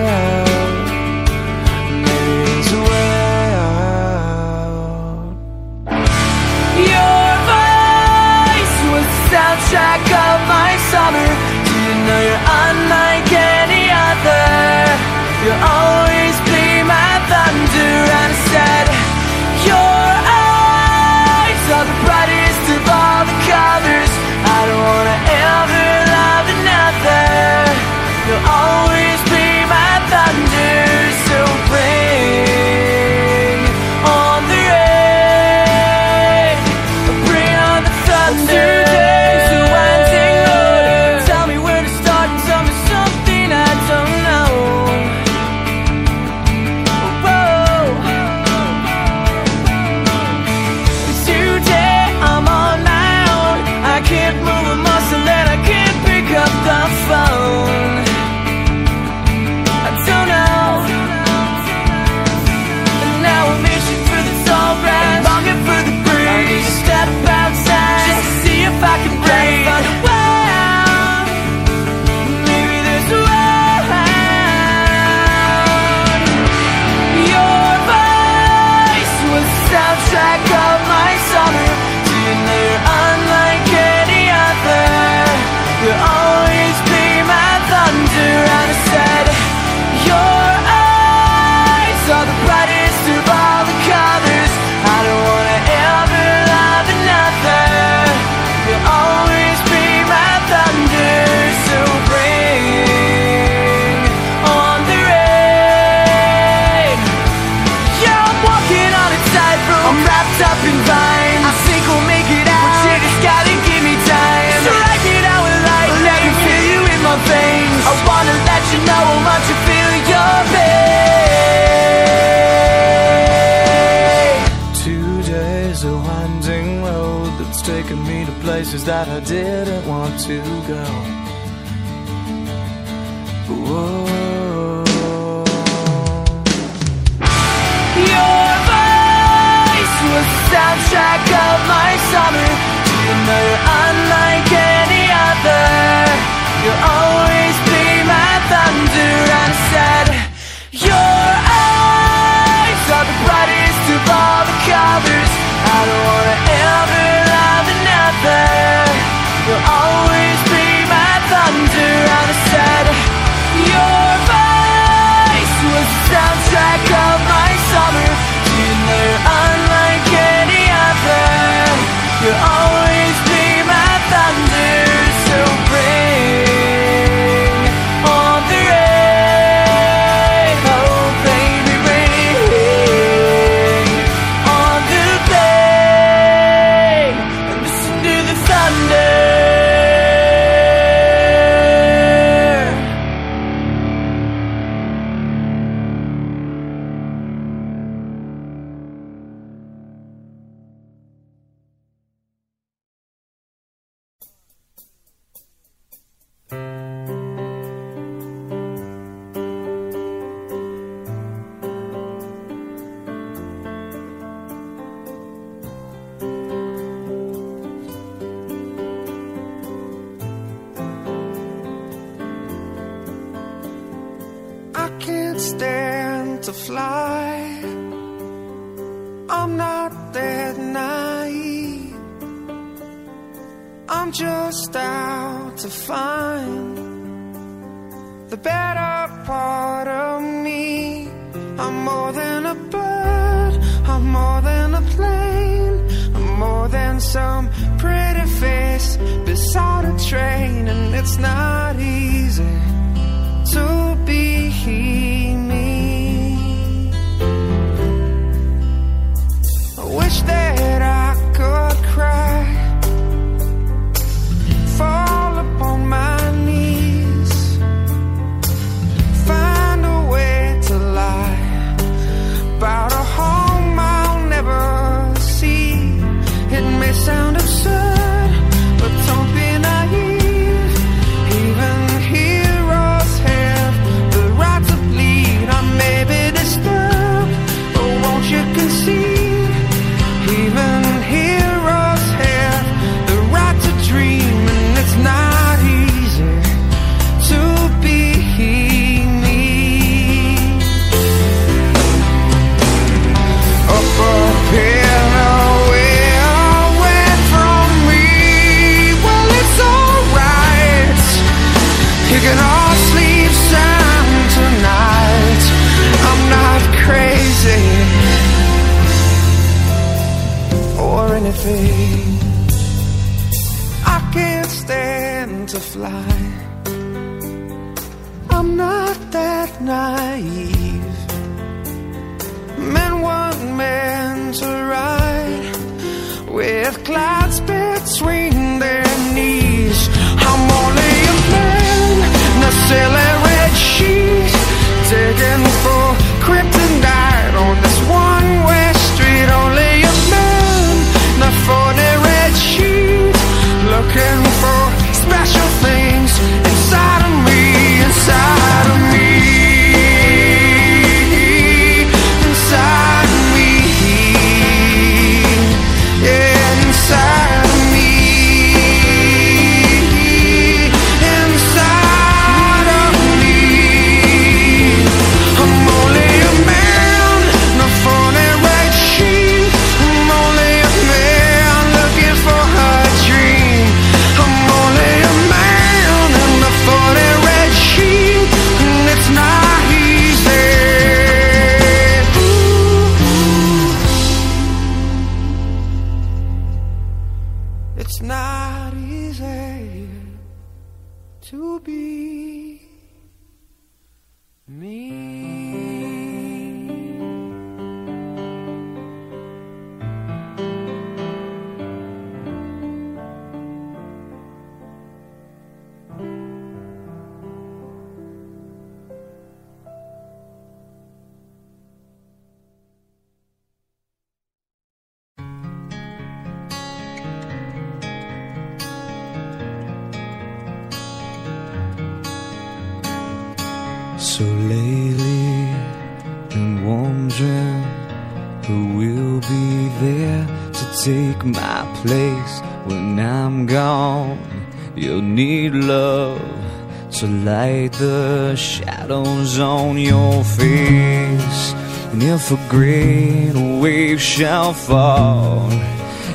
for green we shall fall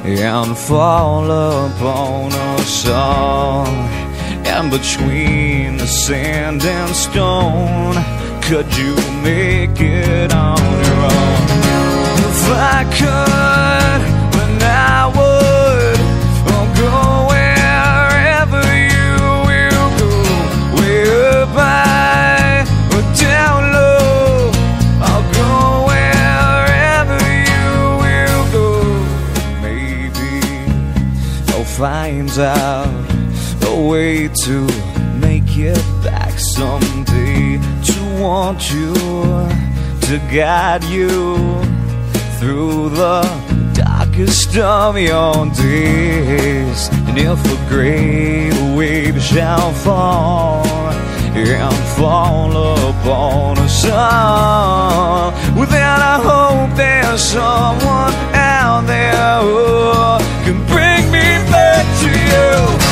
and fall upon us all, and between the sand and stone, could you make it on your own? If I could. out a way to make it back someday. To want you, to guide you through the darkest of your days. And if a great wave shall fall and fall upon us all, then I hope there's someone out there who can bring to you.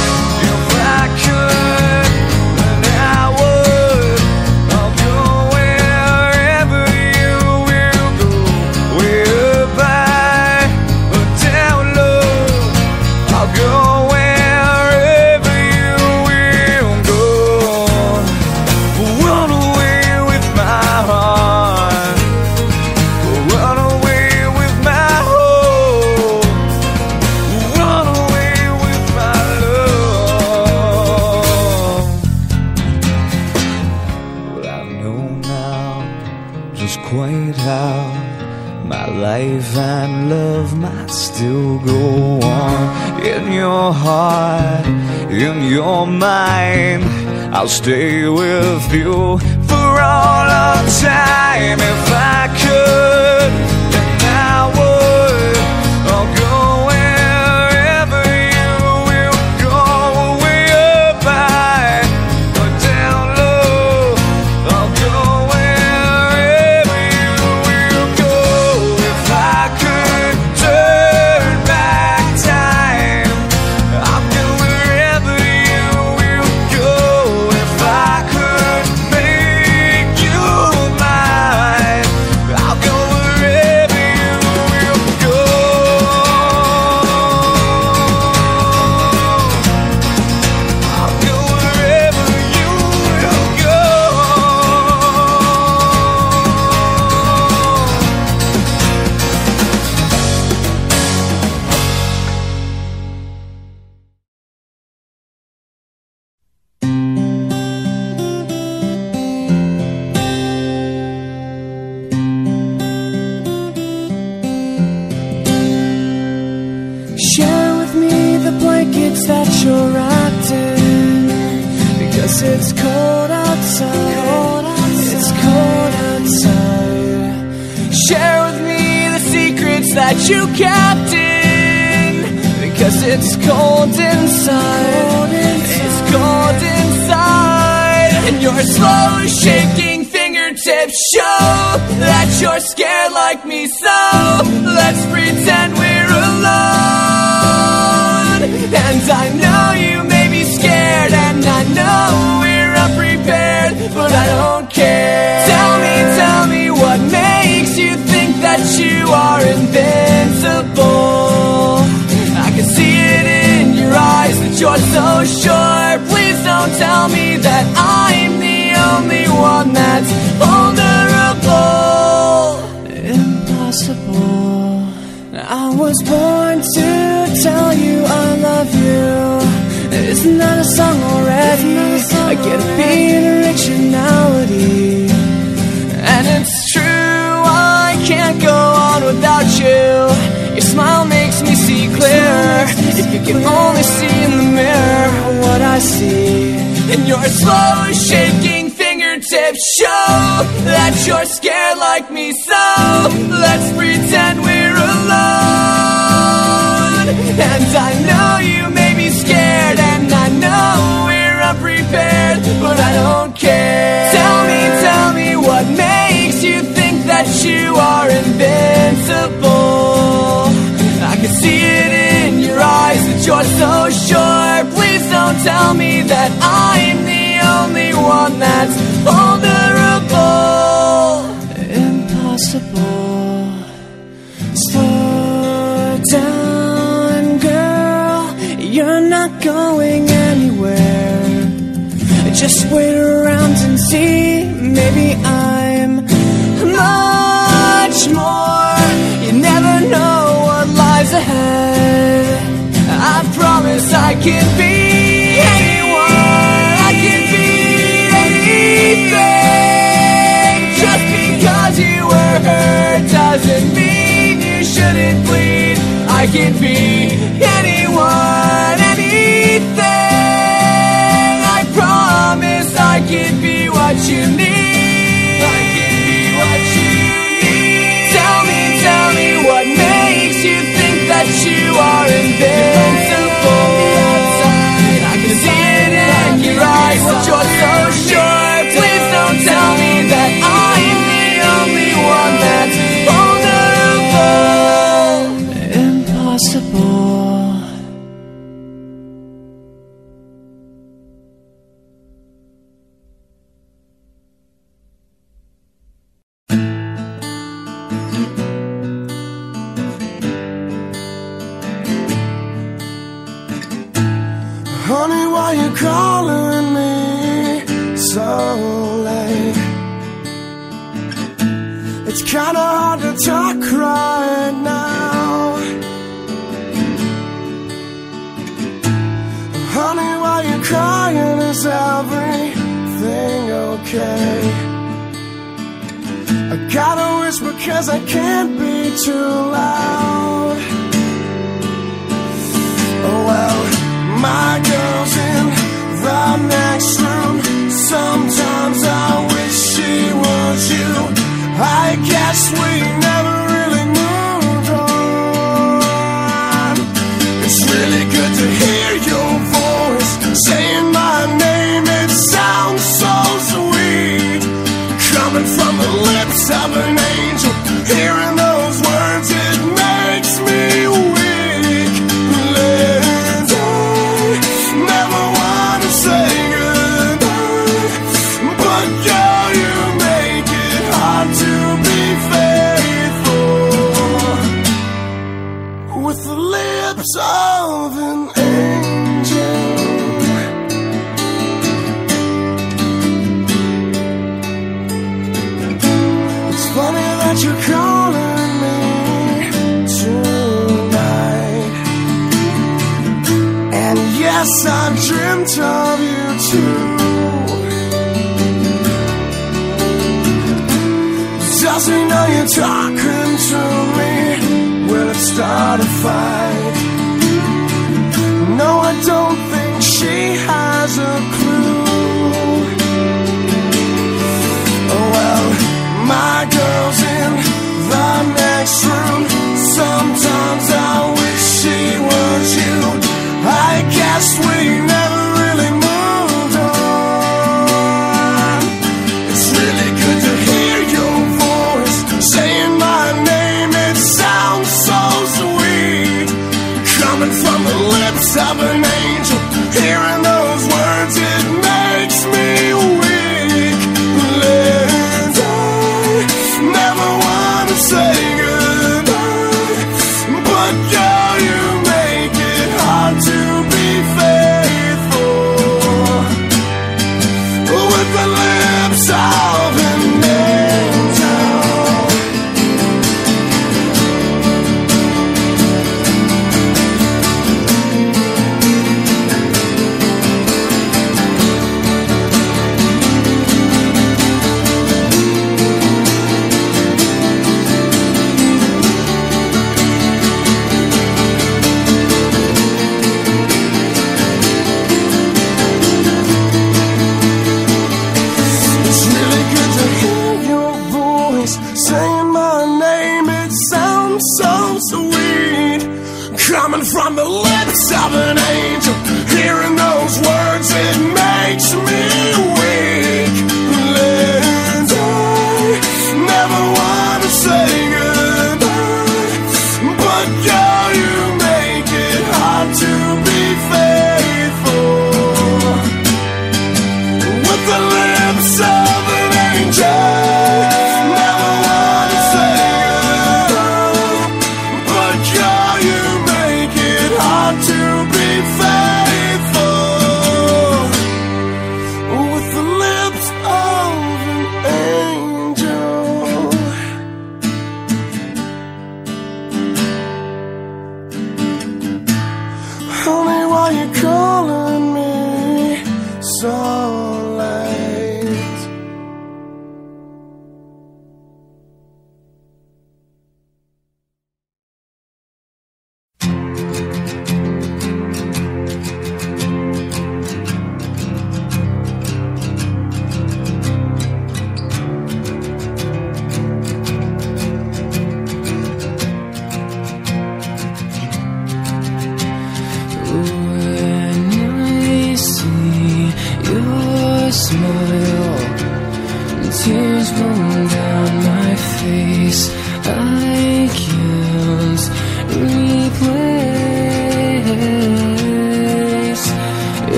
your heart, in your mind. I'll stay with you for all of time if I could. Then I would. You're so sure. Please don't tell me that I'm the only one that's vulnerable. Impossible. Slow down, girl. You're not going anywhere. Just wait around and see. Maybe I'm much more. You never know what lies ahead. I I can be anyone. I can be anything. Just because you were hurt doesn't mean you shouldn't bleed. I can be anyone, anything. I promise I can be what you need. Kinda hard to talk right now. Honey, why you crying? Is everything okay? I gotta whisper cause I can't be too loud. Oh well, my girl's in the next room. Sometimes I wish she was you. I guess we never really moved on. It's really good to hear your voice saying my name. It sounds so sweet, coming from the lips of an angel. Hearing yes, I've dreamt of you too. Does he know you're talking to me? Will it start a fight? No, I don't think she has a clue. Oh well, my girl's in the next room. Sometimes I wish she was you. I guess we never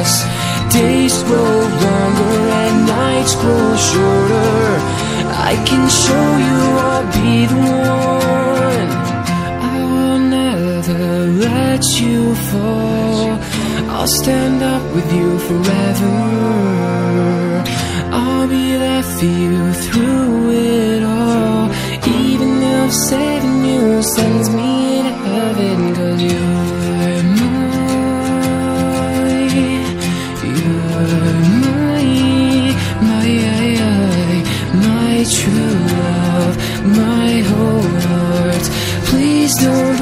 us. Days grow longer and nights grow shorter. I can show you I'll be the one. I will never let you fall. I'll stand up with you forever. I'll be there for you through it all. Even if seven you sends me to heaven, cause you. true love, my whole heart. Please don't.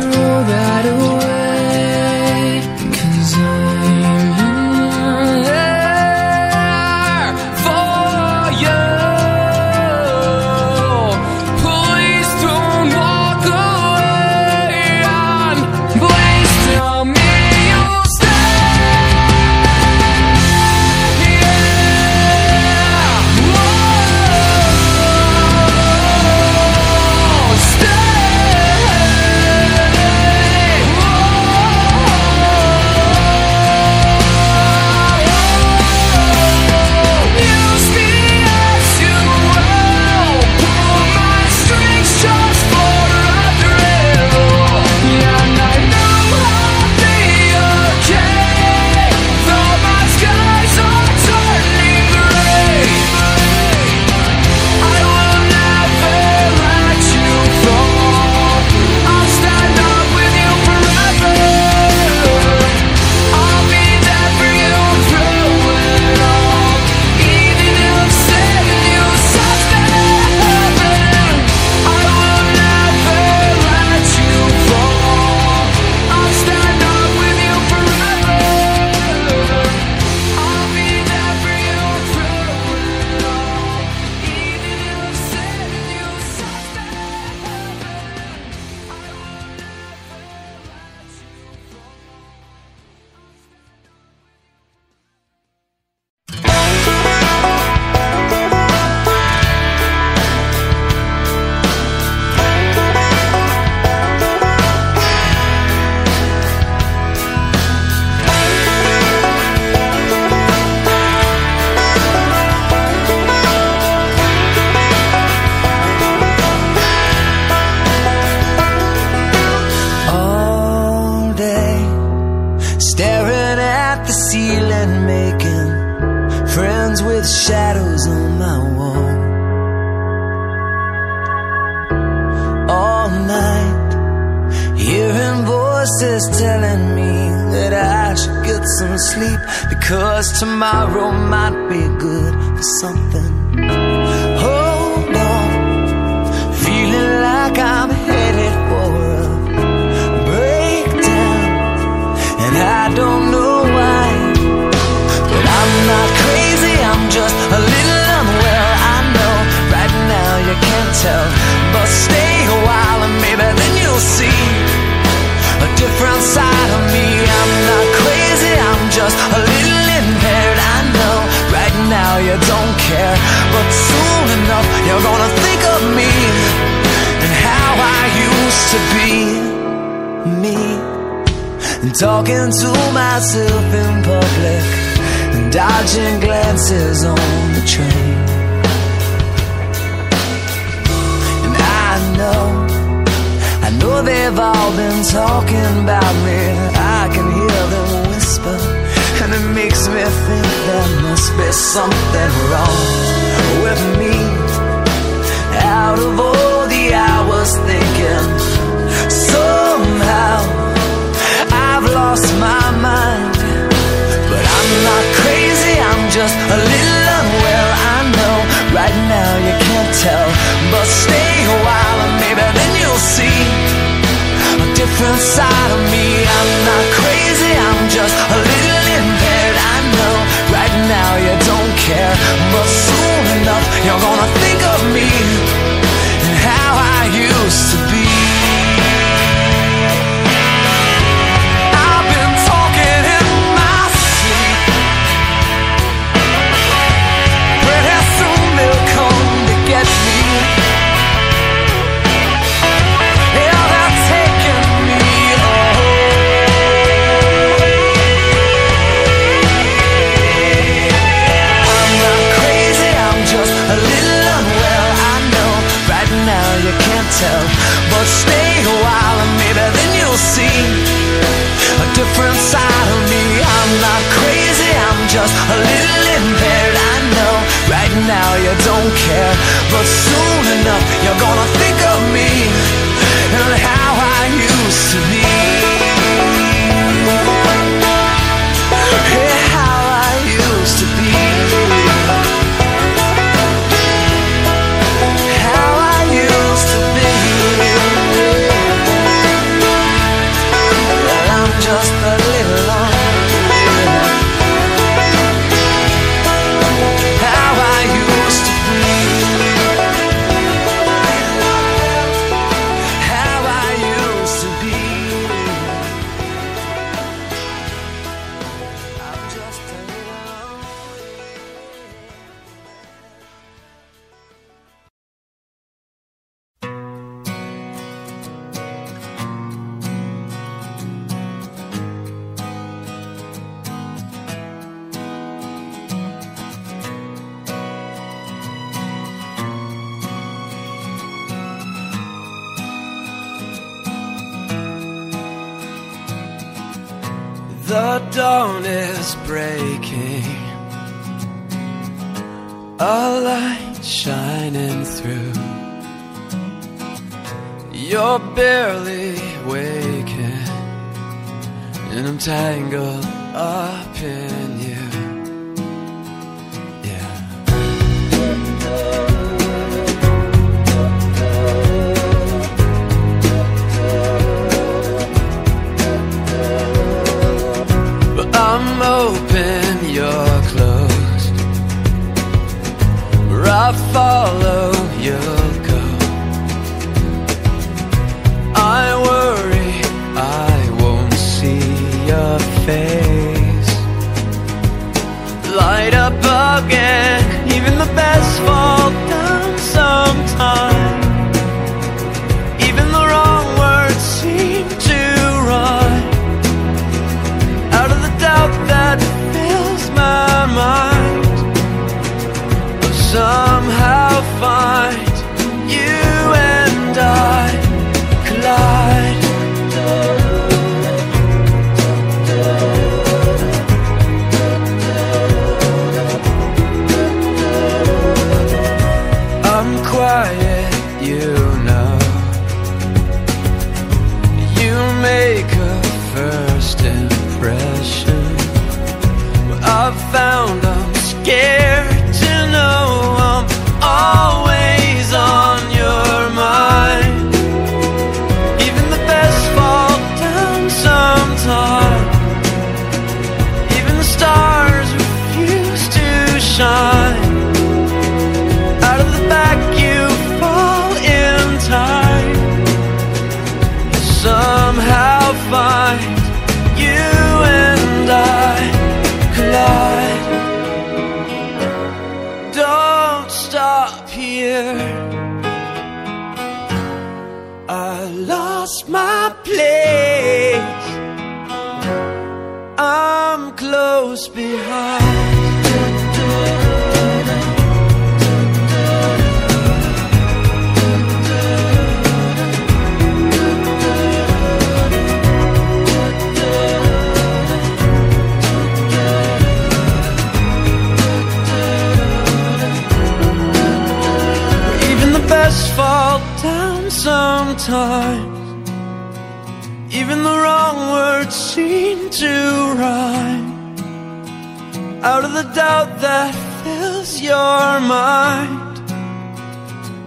doubt that fills your mind.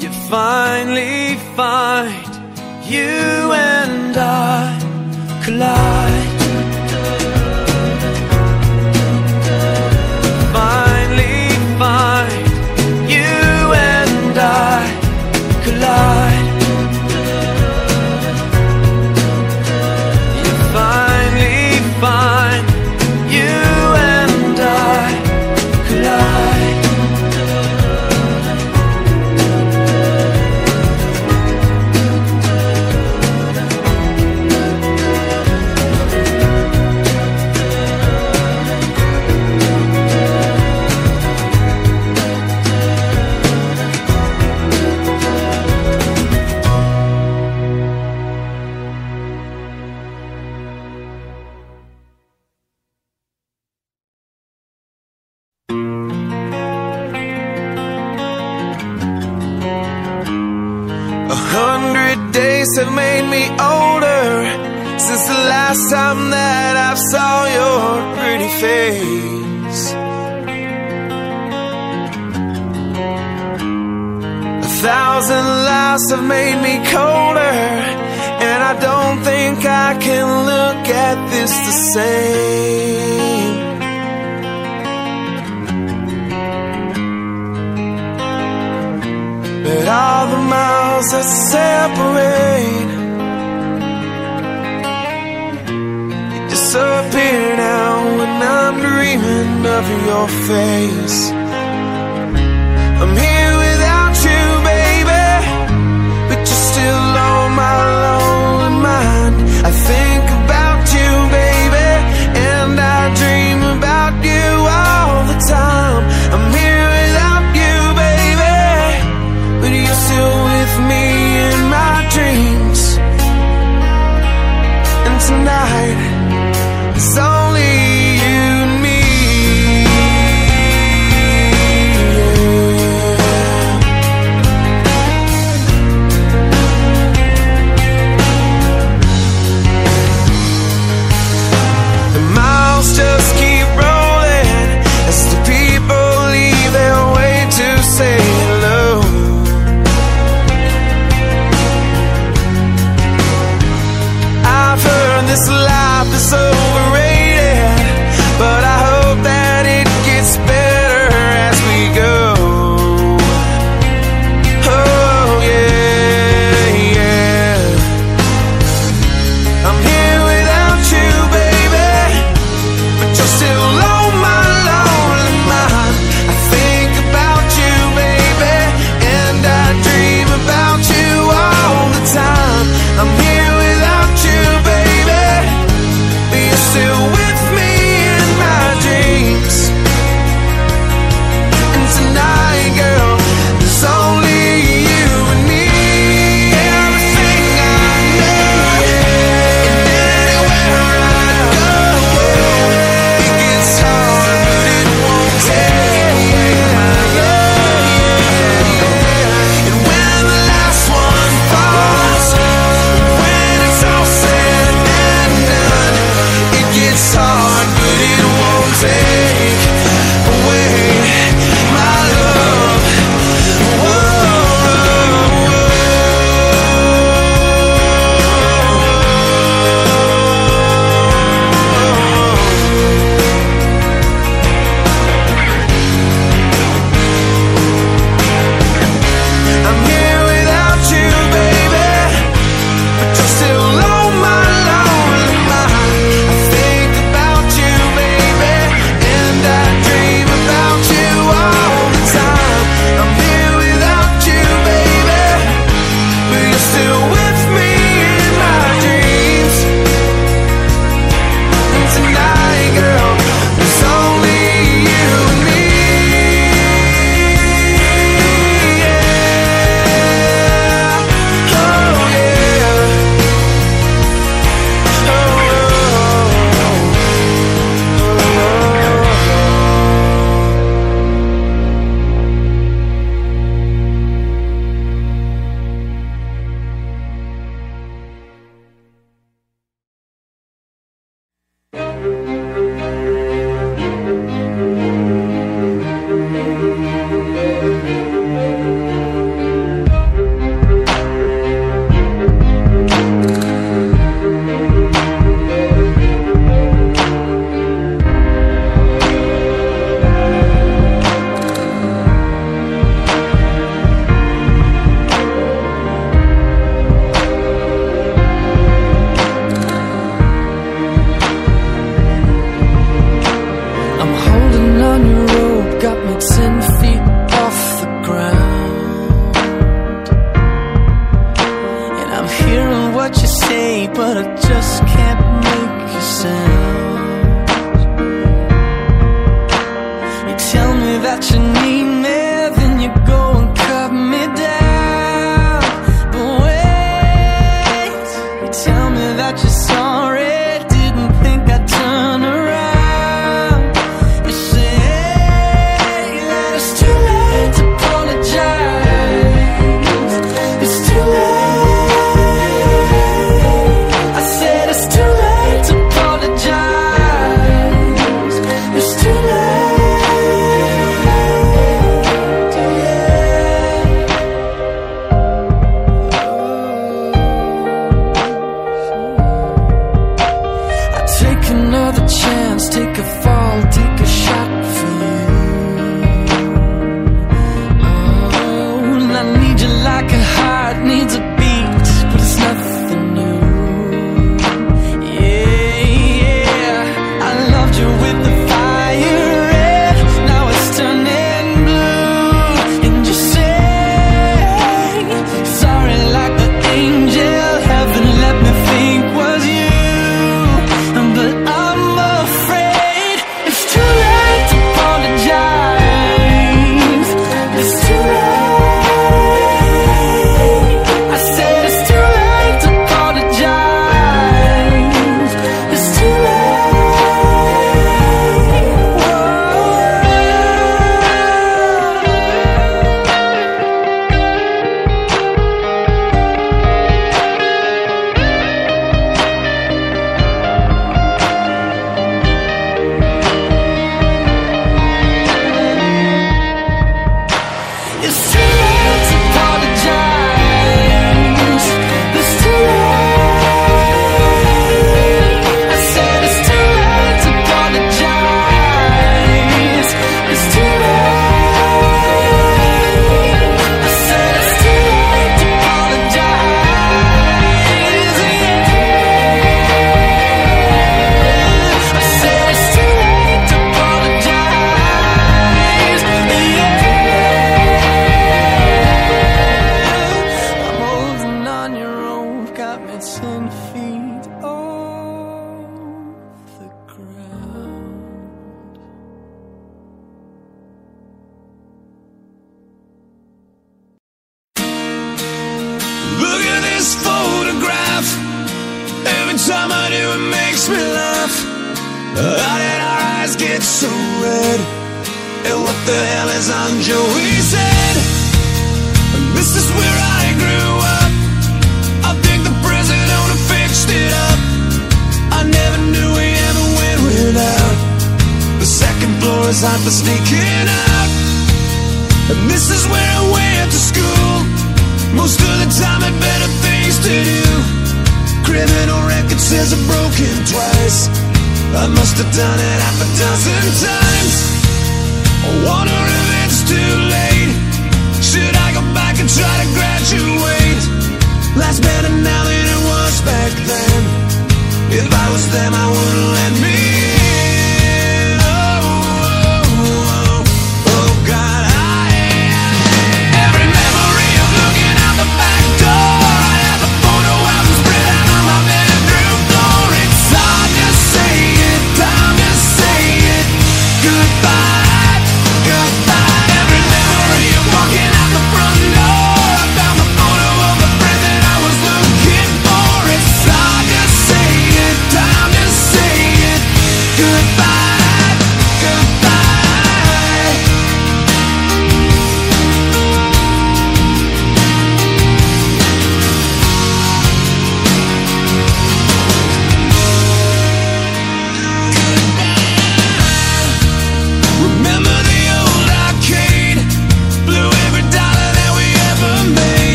You finally find you and I collide. Finally find you and I collide.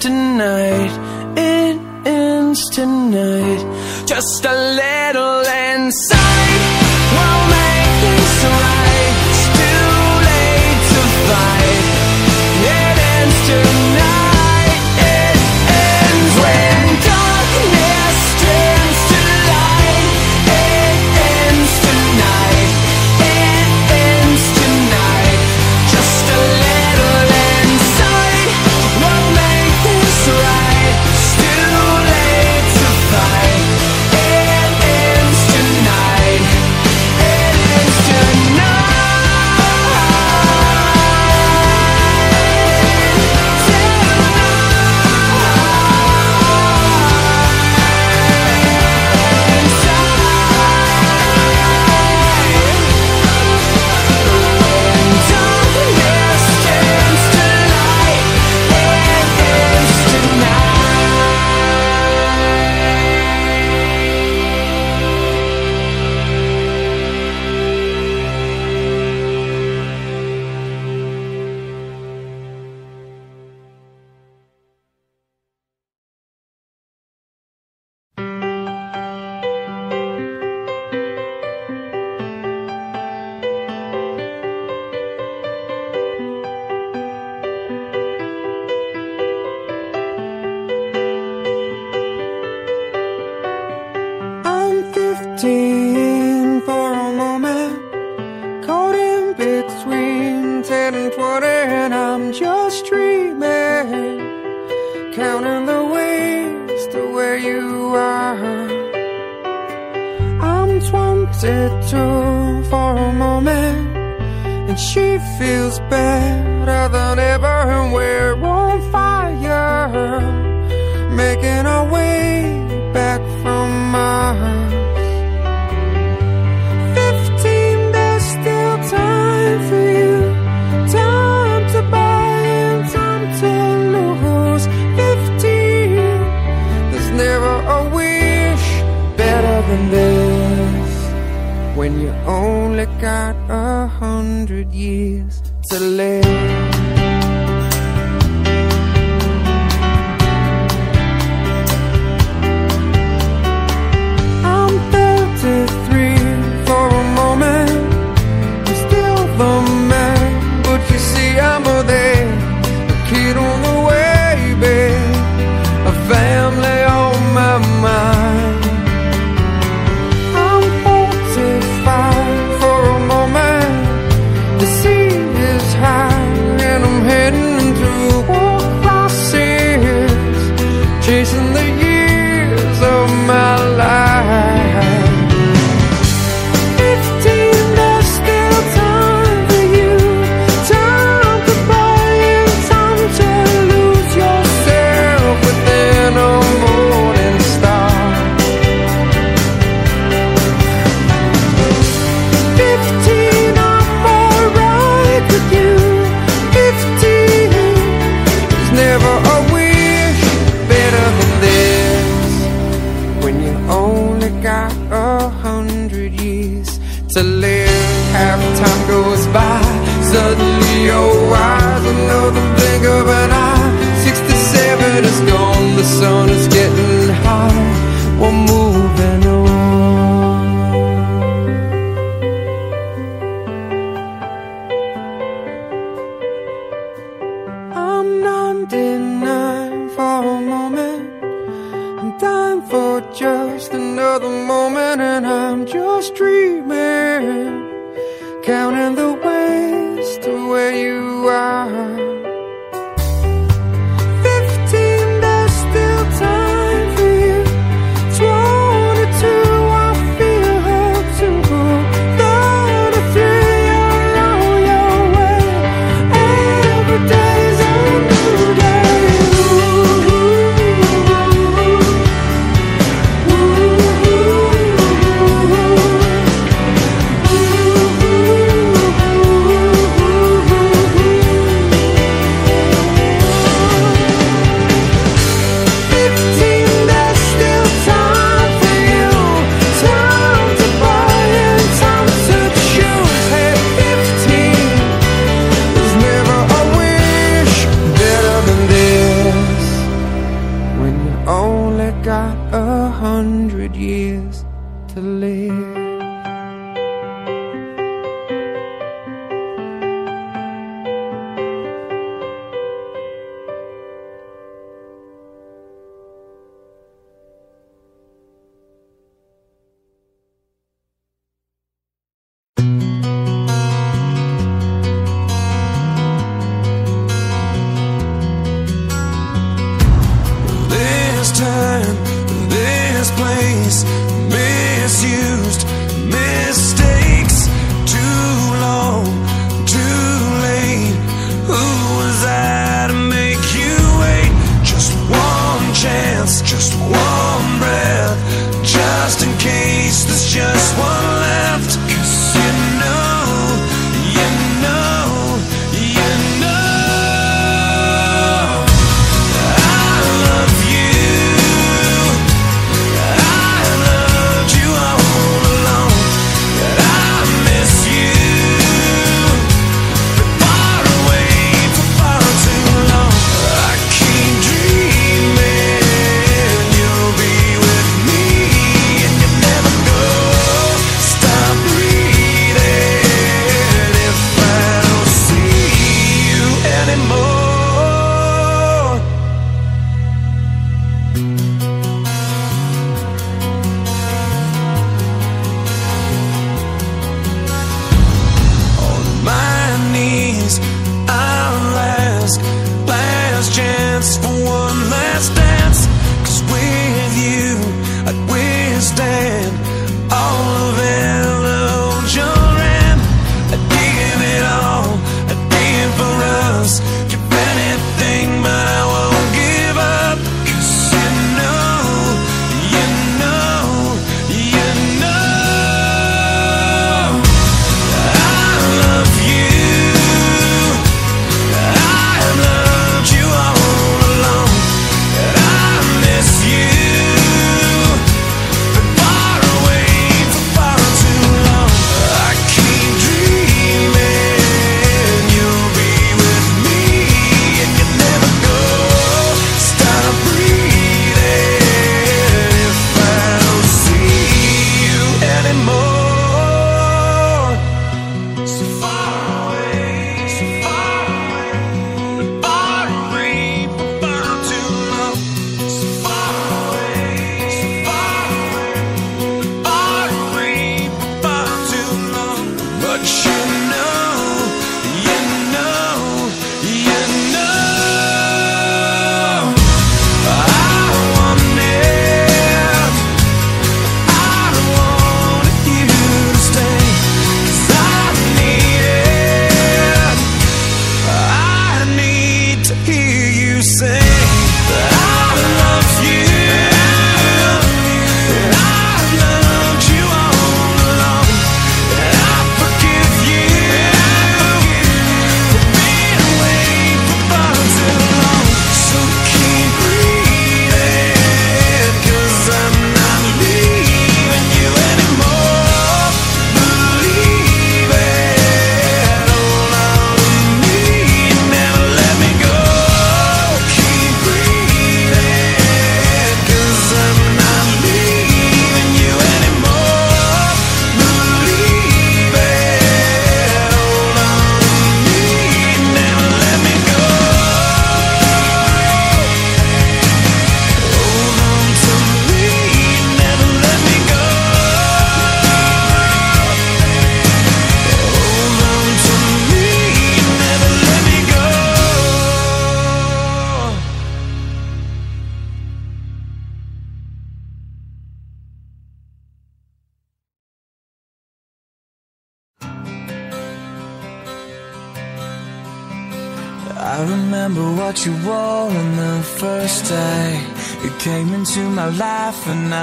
tonight. It ends tonight. Just a little inside.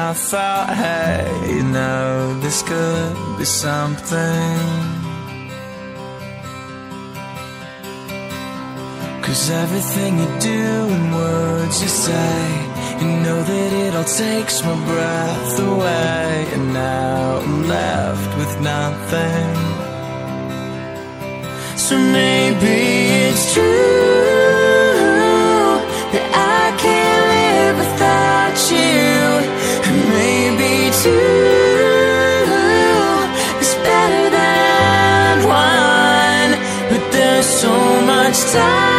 I thought, hey, you know, this could be something. Cause everything you do and words you say, you know that it all takes my breath away. And now I'm left with nothing. So maybe it's true. time.